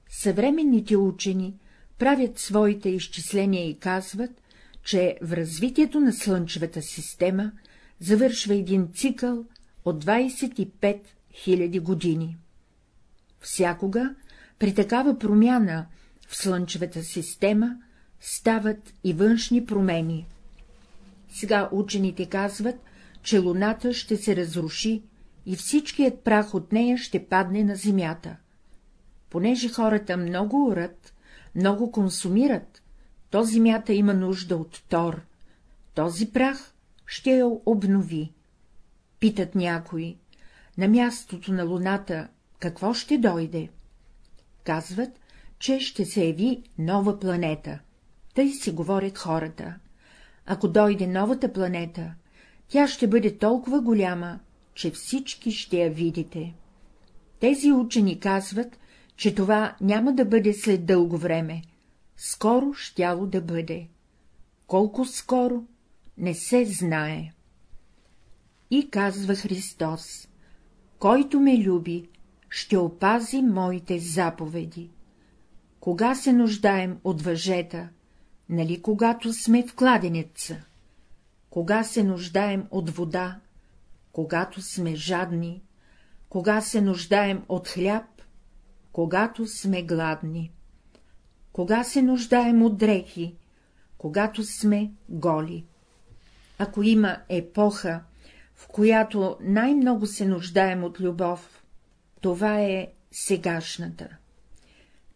Speaker 1: Съвременните учени правят своите изчисления и казват, че в развитието на Слънчевата система завършва един цикъл от 25 000 години. Всякога при такава промяна в Слънчевата система стават и външни промени. Сега учените казват, че Луната ще се разруши и всичкият прах от нея ще падне на земята. Понеже хората много урат, много консумират, то земята има нужда от тор. Този прах ще я обнови. Питат някои, на мястото на луната какво ще дойде? Казват, че ще се яви нова планета. Тъй си говорят хората. Ако дойде новата планета, тя ще бъде толкова голяма, че всички ще я видите. Тези учени казват, че това няма да бъде след дълго време, скоро щяло да бъде. Колко скоро, не се знае. И казва Христос, който ме люби, ще опази моите заповеди. Кога се нуждаем от въжета, нали когато сме в кладенеца? Кога се нуждаем от вода, когато сме жадни? Кога се нуждаем от хляб, когато сме гладни? Кога се нуждаем от дрехи, когато сме голи? Ако има епоха, в която най-много се нуждаем от любов, това е сегашната.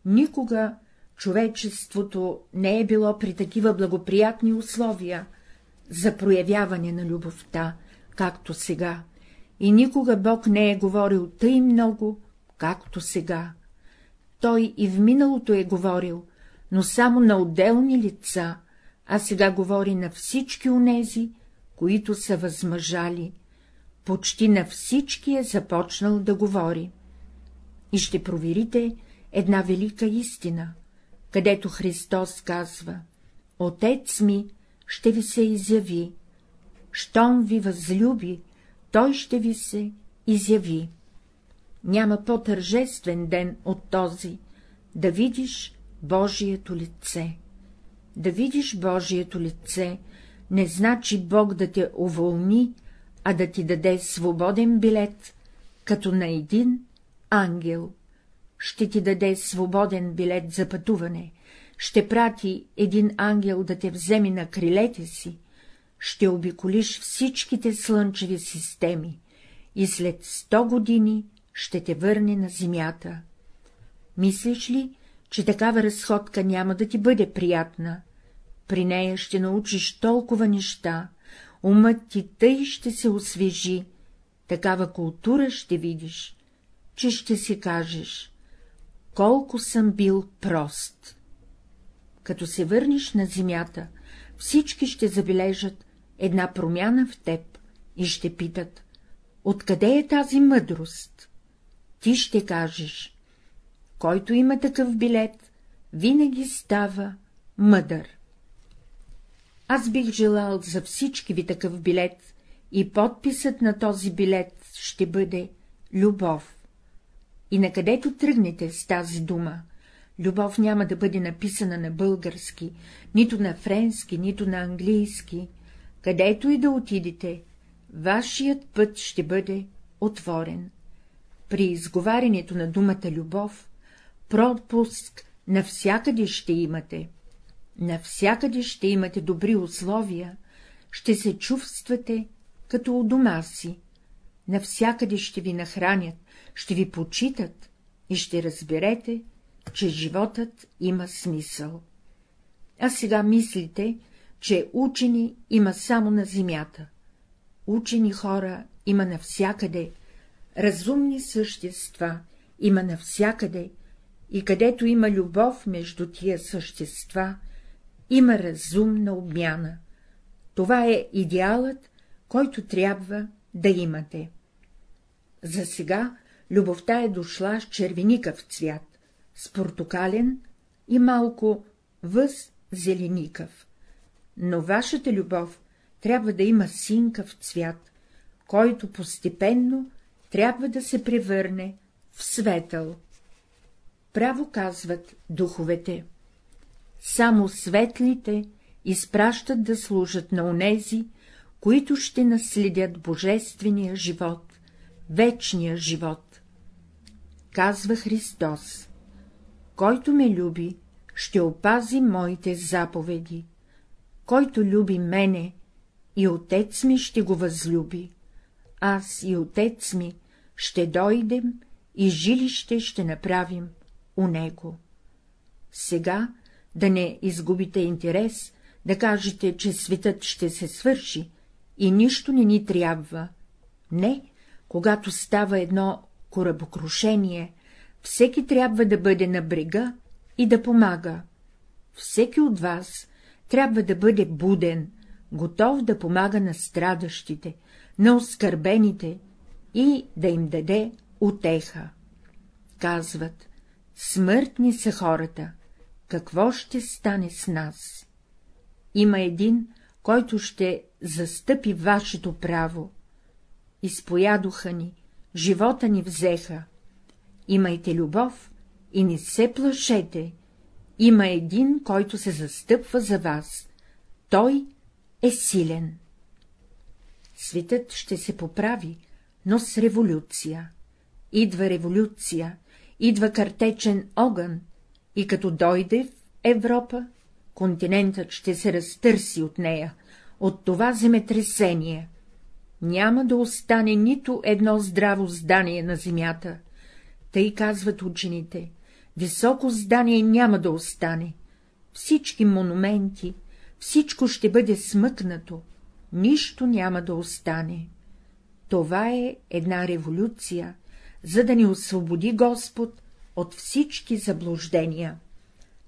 Speaker 1: Никога човечеството не е било при такива благоприятни условия за проявяване на любовта, както сега, и никога Бог не е говорил тъй много, както сега. Той и в миналото е говорил, но само на отделни лица, а сега говори на всички онези, които са възмъжали. Почти на всички е започнал да говори. И ще проверите една велика истина, където Христос казва — Отец ми ще ви се изяви, щом ви възлюби, той ще ви се изяви. Няма по-тържествен ден от този, да видиш Божието лице. Да видиш Божието лице не значи Бог да те уволни, а да ти даде свободен билет, като на един ангел. Ще ти даде свободен билет за пътуване, ще прати един ангел да те вземе на крилете си, ще обиколиш всичките слънчеви системи и след сто години ще те върне на земята. Мислиш ли, че такава разходка няма да ти бъде приятна? При нея ще научиш толкова неща, умът ти тъй ще се освежи, такава култура ще видиш, че ще си кажеш — колко съм бил прост. Като се върнеш на земята, всички ще забележат една промяна в теб и ще питат откъде е тази мъдрост? Ти ще кажеш, който има такъв билет, винаги става мъдър. Аз бих желал за всички ви такъв билет и подписът на този билет ще бъде любов. И накъдето тръгнете с тази дума, любов няма да бъде написана на български, нито на френски, нито на английски, където и да отидете, вашият път ще бъде отворен. При изговарянето на думата любов, пропуск навсякъде ще имате. Навсякъде ще имате добри условия, ще се чувствате като у дома си, навсякъде ще ви нахранят, ще ви почитат и ще разберете, че животът има смисъл. А сега мислите, че учени има само на земята. Учени хора има навсякъде, разумни същества има навсякъде, и където има любов между тия същества, има разумна обмяна. Това е идеалът, който трябва да имате. За сега любовта е дошла с червеникъв цвят, с портокален и малко въз зеленикъв. Но вашата любов трябва да има синкъв цвят, който постепенно трябва да се превърне в светъл. Право казват духовете. Само светлите изпращат да служат на онези, които ще наследят божествения живот, вечния живот. Казва Христос, който ме люби, ще опази моите заповеди, който люби мене, и отец ми ще го възлюби, аз и отец ми ще дойдем и жилище ще направим у него. Сега да не изгубите интерес, да кажете, че светът ще се свърши и нищо не ни трябва. Не, когато става едно корабокрушение, всеки трябва да бъде на брега и да помага. Всеки от вас трябва да бъде буден, готов да помага на страдащите, на оскърбените и да им даде утеха. Казват, смъртни са хората, какво ще стане с нас? Има един, който ще застъпи вашето право. Изпоядоха ни, живота ни взеха. Имайте любов и не се плашете. Има един, който се застъпва за вас. Той е силен. Светът ще се поправи, но с революция. Идва революция, идва картечен огън, и като дойде в Европа, континентът ще се разтърси от нея, от това земетресение. Няма да остане нито едно здраво здание на земята. Тъй казват учените, високо здание няма да остане. Всички монументи, всичко ще бъде смъкнато, нищо няма да остане. Това е една революция, за да ни освободи Господ от всички заблуждения.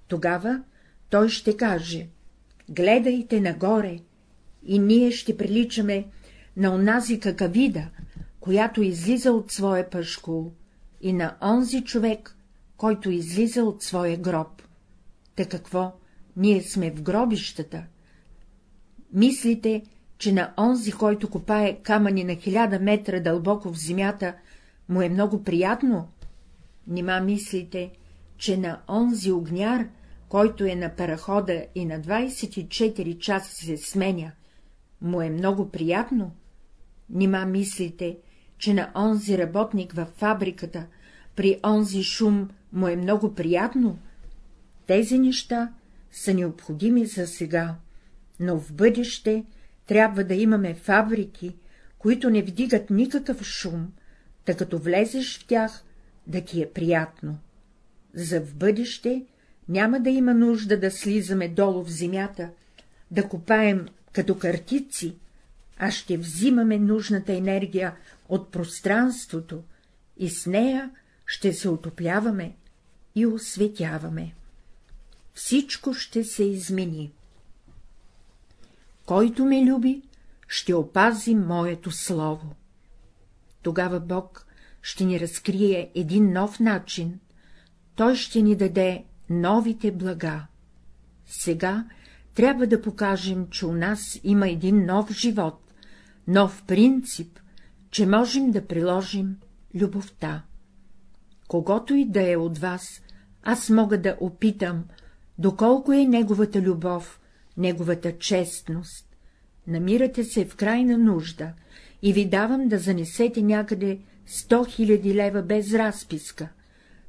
Speaker 1: Тогава той ще каже — гледайте нагоре, и ние ще приличаме на онази какавида, която излиза от своя пъшкул, и на онзи човек, който излиза от своя гроб. Та какво, ние сме в гробищата? Мислите, че на онзи, който копае камъни на хиляда метра дълбоко в земята, му е много приятно? Нима мислите, че на онзи огняр, който е на парахода и на 24 часа се сменя, му е много приятно? Нима мислите, че на онзи работник във фабриката, при онзи шум му е много приятно? Тези неща са необходими за сега, но в бъдеще трябва да имаме фабрики, които не вдигат никакъв шум, тъй като влезеш в тях, да ти е приятно. За в бъдеще няма да има нужда да слизаме долу в земята, да копаем като картици, а ще взимаме нужната енергия от пространството и с нея ще се отопляваме и осветяваме. Всичко ще се измени. Който ме люби, ще опази моето слово. Тогава Бог ще ни разкрие един нов начин, той ще ни даде новите блага. Сега трябва да покажем, че у нас има един нов живот, нов принцип, че можем да приложим любовта. Когато и да е от вас, аз мога да опитам, доколко е неговата любов, неговата честност. Намирате се в крайна нужда и ви давам да занесете някъде сто хиляди лева без разписка,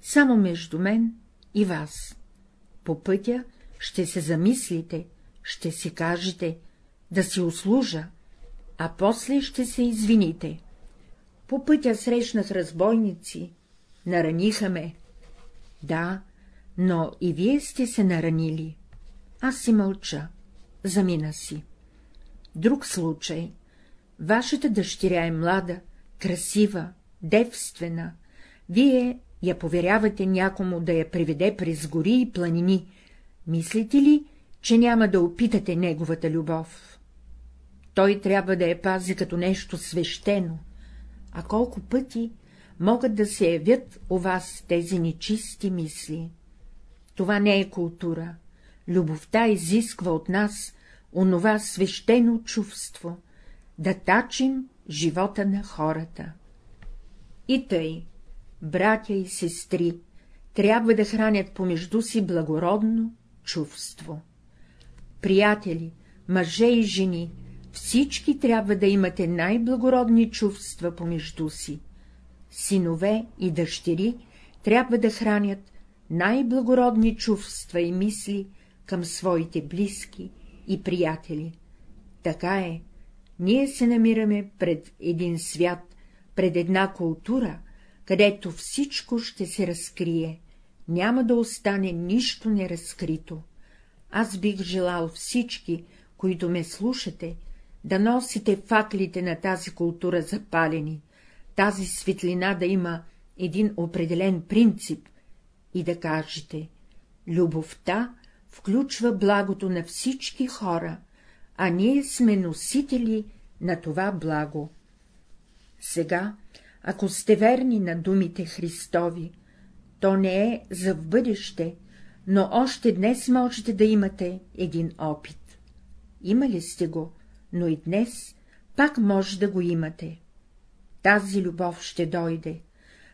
Speaker 1: само между мен и вас. По пътя ще се замислите, ще си кажете, да си услужа, а после ще се извините. По пътя срещнах разбойници, нараниха ме. Да, но и вие сте се наранили. Аз си мълча, замина си. Друг случай. Вашата дъщеря е млада, красива, девствена. Вие я поверявате някому да я приведе през гори и планини. Мислите ли, че няма да опитате неговата любов? Той трябва да я пази като нещо свещено. А колко пъти могат да се явят у вас тези нечисти мисли? Това не е култура. Любовта изисква от нас онова свещено чувство, да тачим живота на хората. И тъй, братя и сестри, трябва да хранят помежду си благородно чувство. Приятели, мъже и жени, всички трябва да имате най-благородни чувства помежду си. Синове и дъщери трябва да хранят най-благородни чувства и мисли към своите близки и приятели. Така е, ние се намираме пред един свят, пред една култура, където всичко ще се разкрие, няма да остане нищо неразкрито. Аз бих желал всички, които ме слушате, да носите факлите на тази култура запалени, тази светлина да има един определен принцип и да кажете — любовта включва благото на всички хора, а ние сме носители на това благо. Сега, ако сте верни на думите Христови, то не е за в бъдеще, но още днес можете да имате един опит. Имали сте го, но и днес пак може да го имате. Тази любов ще дойде,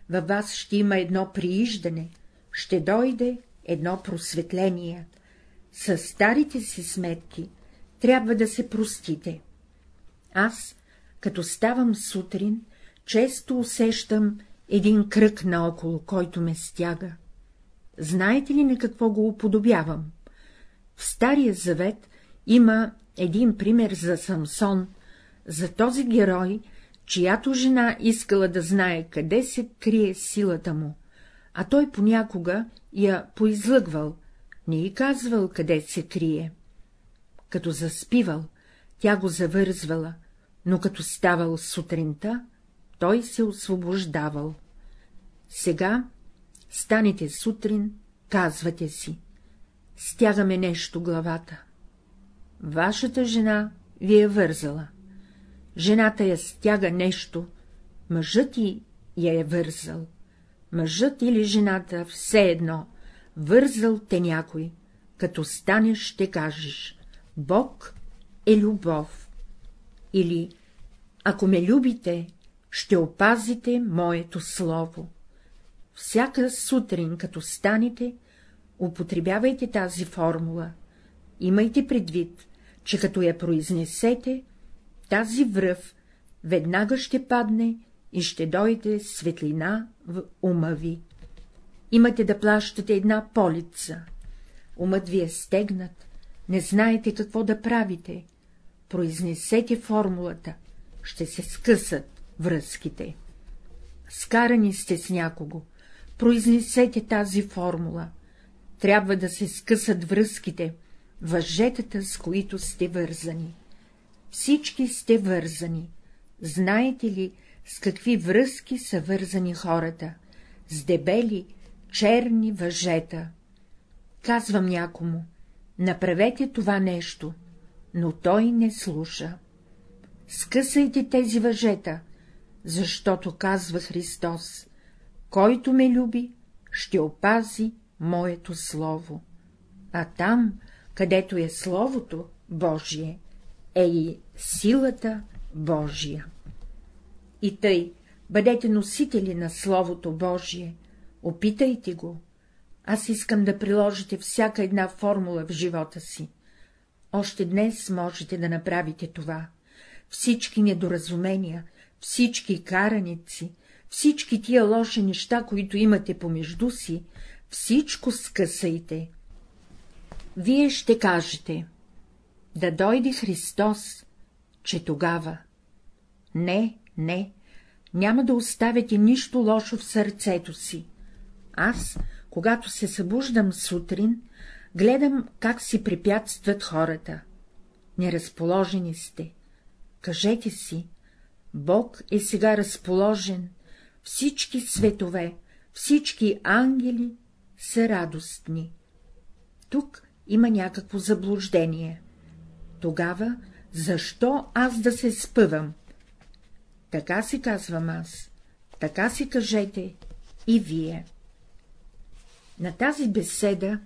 Speaker 1: във вас ще има едно прииждане, ще дойде едно просветление. С старите си сметки трябва да се простите. Аз, като ставам сутрин, често усещам един кръг наоколо, който ме стяга. Знаете ли на какво го уподобявам? В Стария завет има един пример за Самсон, за този герой, чиято жена искала да знае къде се крие силата му, а той понякога я поизлъгвал, не й казвал къде се крие. Като заспивал, тя го завързвала, но като ставал сутринта, той се освобождавал. Сега станете сутрин, казвате си, стягаме нещо главата. Вашата жена ви е вързала. Жената я стяга нещо, мъжът ти я е вързал. Мъжът или жената, все едно, вързал те някой, като станеш ще кажеш — Бог е любов. Или, ако ме любите, ще опазите моето слово. Всяка сутрин, като станете, употребявайте тази формула. Имайте предвид, че като я произнесете, тази връв веднага ще падне и ще дойде светлина в ума ви. Имате да плащате една полица. Умът ви е стегнат, не знаете какво да правите. Произнесете формулата, ще се скъсат връзките. Скарани сте с някого, произнесете тази формула. Трябва да се скъсат връзките, въжетата, с които сте вързани. Всички сте вързани. Знаете ли, с какви връзки са вързани хората? С дебели, черни въжета. Казвам някому, направете това нещо, но той не слуша. Скъсайте тези въжета, защото казва Христос, който ме люби, ще опази моето слово. А там, където е Словото Божие, е и силата Божия. И тъй, бъдете носители на Словото Божие, опитайте го. Аз искам да приложите всяка една формула в живота си. Още днес можете да направите това. Всички недоразумения, всички караници, всички тия лоши неща, които имате помежду си, всичко скъсайте. Вие ще кажете, да дойде Христос, че тогава. Не, не, няма да оставяте нищо лошо в сърцето си. Аз, когато се събуждам сутрин, гледам как си препятстват хората. Неразположени сте. Кажете си, Бог е сега разположен, всички светове, всички ангели са радостни. Тук има някакво заблуждение. Тогава защо аз да се спъвам? Така си казвам аз, така си кажете и вие. На тази беседа,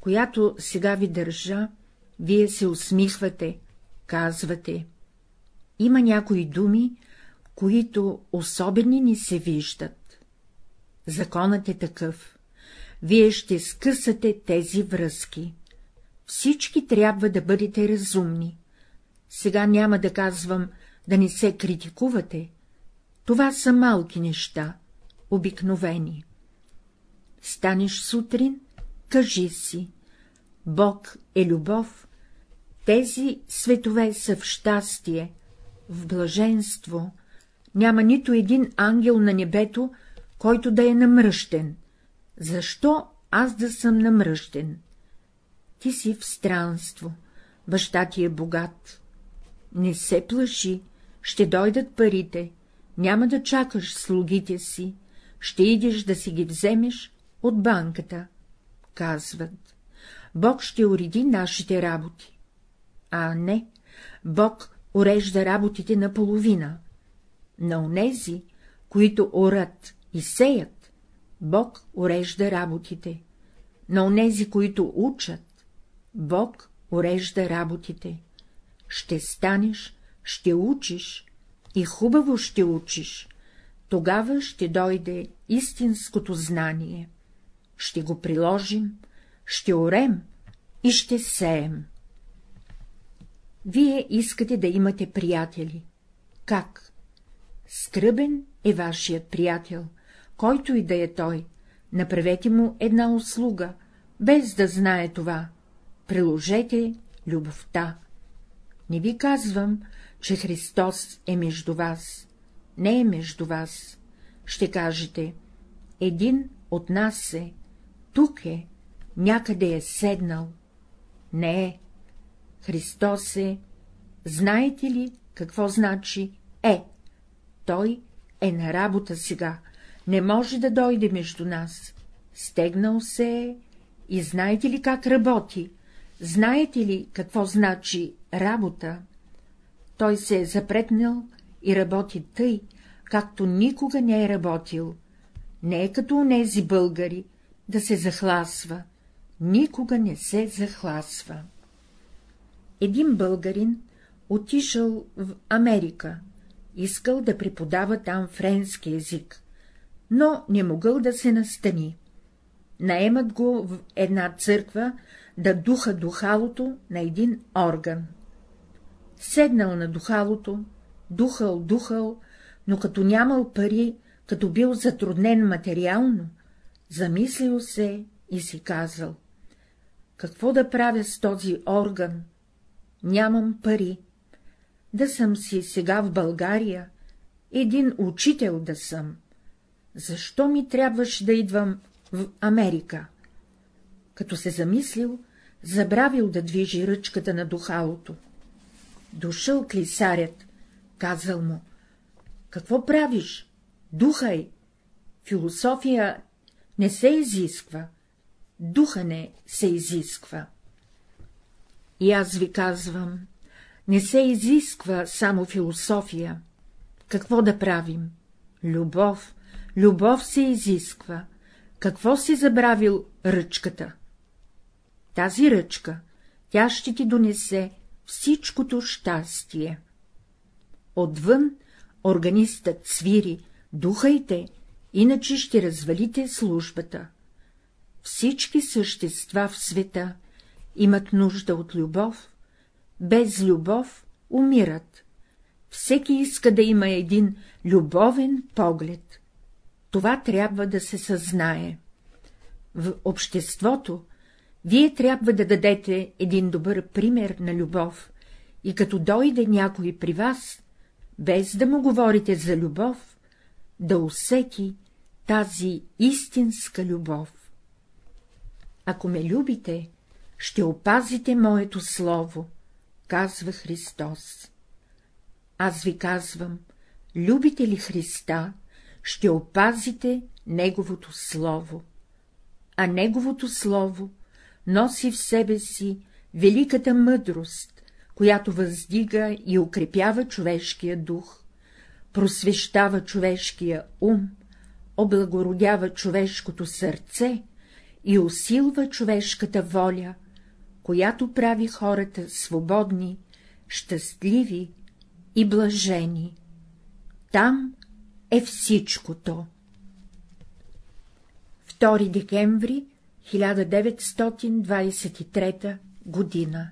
Speaker 1: която сега ви държа, вие се усмихвате, казвате. Има някои думи, които особени ни се виждат. Законът е такъв. Вие ще скъсате тези връзки. Всички трябва да бъдете разумни. Сега няма да казвам да не се критикувате. Това са малки неща, обикновени. Станеш сутрин, кажи си. Бог е любов, тези светове са в щастие, в блаженство, няма нито един ангел на небето, който да е намръщен. Защо аз да съм намръщен? Ти си в странство, баща ти е богат. Не се плаши, ще дойдат парите, няма да чакаш слугите си, ще идеш да си ги вземеш от банката, казват. Бог ще уреди нашите работи. А не, Бог урежда работите наполовина. На онези, които орат и сеят, Бог урежда работите. На онези, които учат, Бог урежда работите. Ще станеш, ще учиш и хубаво ще учиш, тогава ще дойде истинското знание. Ще го приложим, ще орем и ще сеем. Вие искате да имате приятели. Как? Скръбен е вашият приятел, който и да е той. Направете му една услуга, без да знае това. Приложете любовта. Не ви казвам, че Христос е между вас. Не е между вас. Ще кажете, един от нас е, тук е, някъде е седнал. Не е. Христос е. Знаете ли какво значи е? Той е на работа сега, не може да дойде между нас. Стегнал се е и знаете ли как работи? Знаете ли какво значи работа? Той се е запретнал и работи тъй, както никога не е работил. Не е като онези българи, да се захласва. Никога не се захласва. Един българин отишъл в Америка, искал да преподава там френски език, но не могъл да се настани. Наемат го в една църква да духа духалото на един орган. Седнал на духалото, духал, духал, но като нямал пари, като бил затруднен материално, замислил се и си казал — какво да правя с този орган? Нямам пари. Да съм си сега в България, един учител да съм. Защо ми трябваше да идвам в Америка? Като се замислил, забравил да движи ръчката на духалото. Дошъл клисарят, казал му — какво правиш? Духай! Философия не се изисква, духане се изисква. И аз ви казвам, не се изисква само философия. Какво да правим? Любов, любов се изисква. Какво си забравил ръчката? Тази ръчка, тя ще ти донесе всичкото щастие. Отвън органистът свири, духайте, иначе ще развалите службата. Всички същества в света имат нужда от любов, без любов умират. Всеки иска да има един любовен поглед. Това трябва да се съзнае. В обществото вие трябва да дадете един добър пример на любов и като дойде някой при вас, без да му говорите за любов, да усети тази истинска любов. Ако ме любите, ще опазите моето слово, казва Христос. Аз ви казвам, любите ли Христа, ще опазите Неговото Слово. А Неговото Слово носи в себе си великата мъдрост, която въздига и укрепява човешкия дух, просвещава човешкия ум, облагородява човешкото сърце и усилва човешката воля, която прави хората свободни, щастливи и блажени. Там е всичкото. 2 декември 1923 година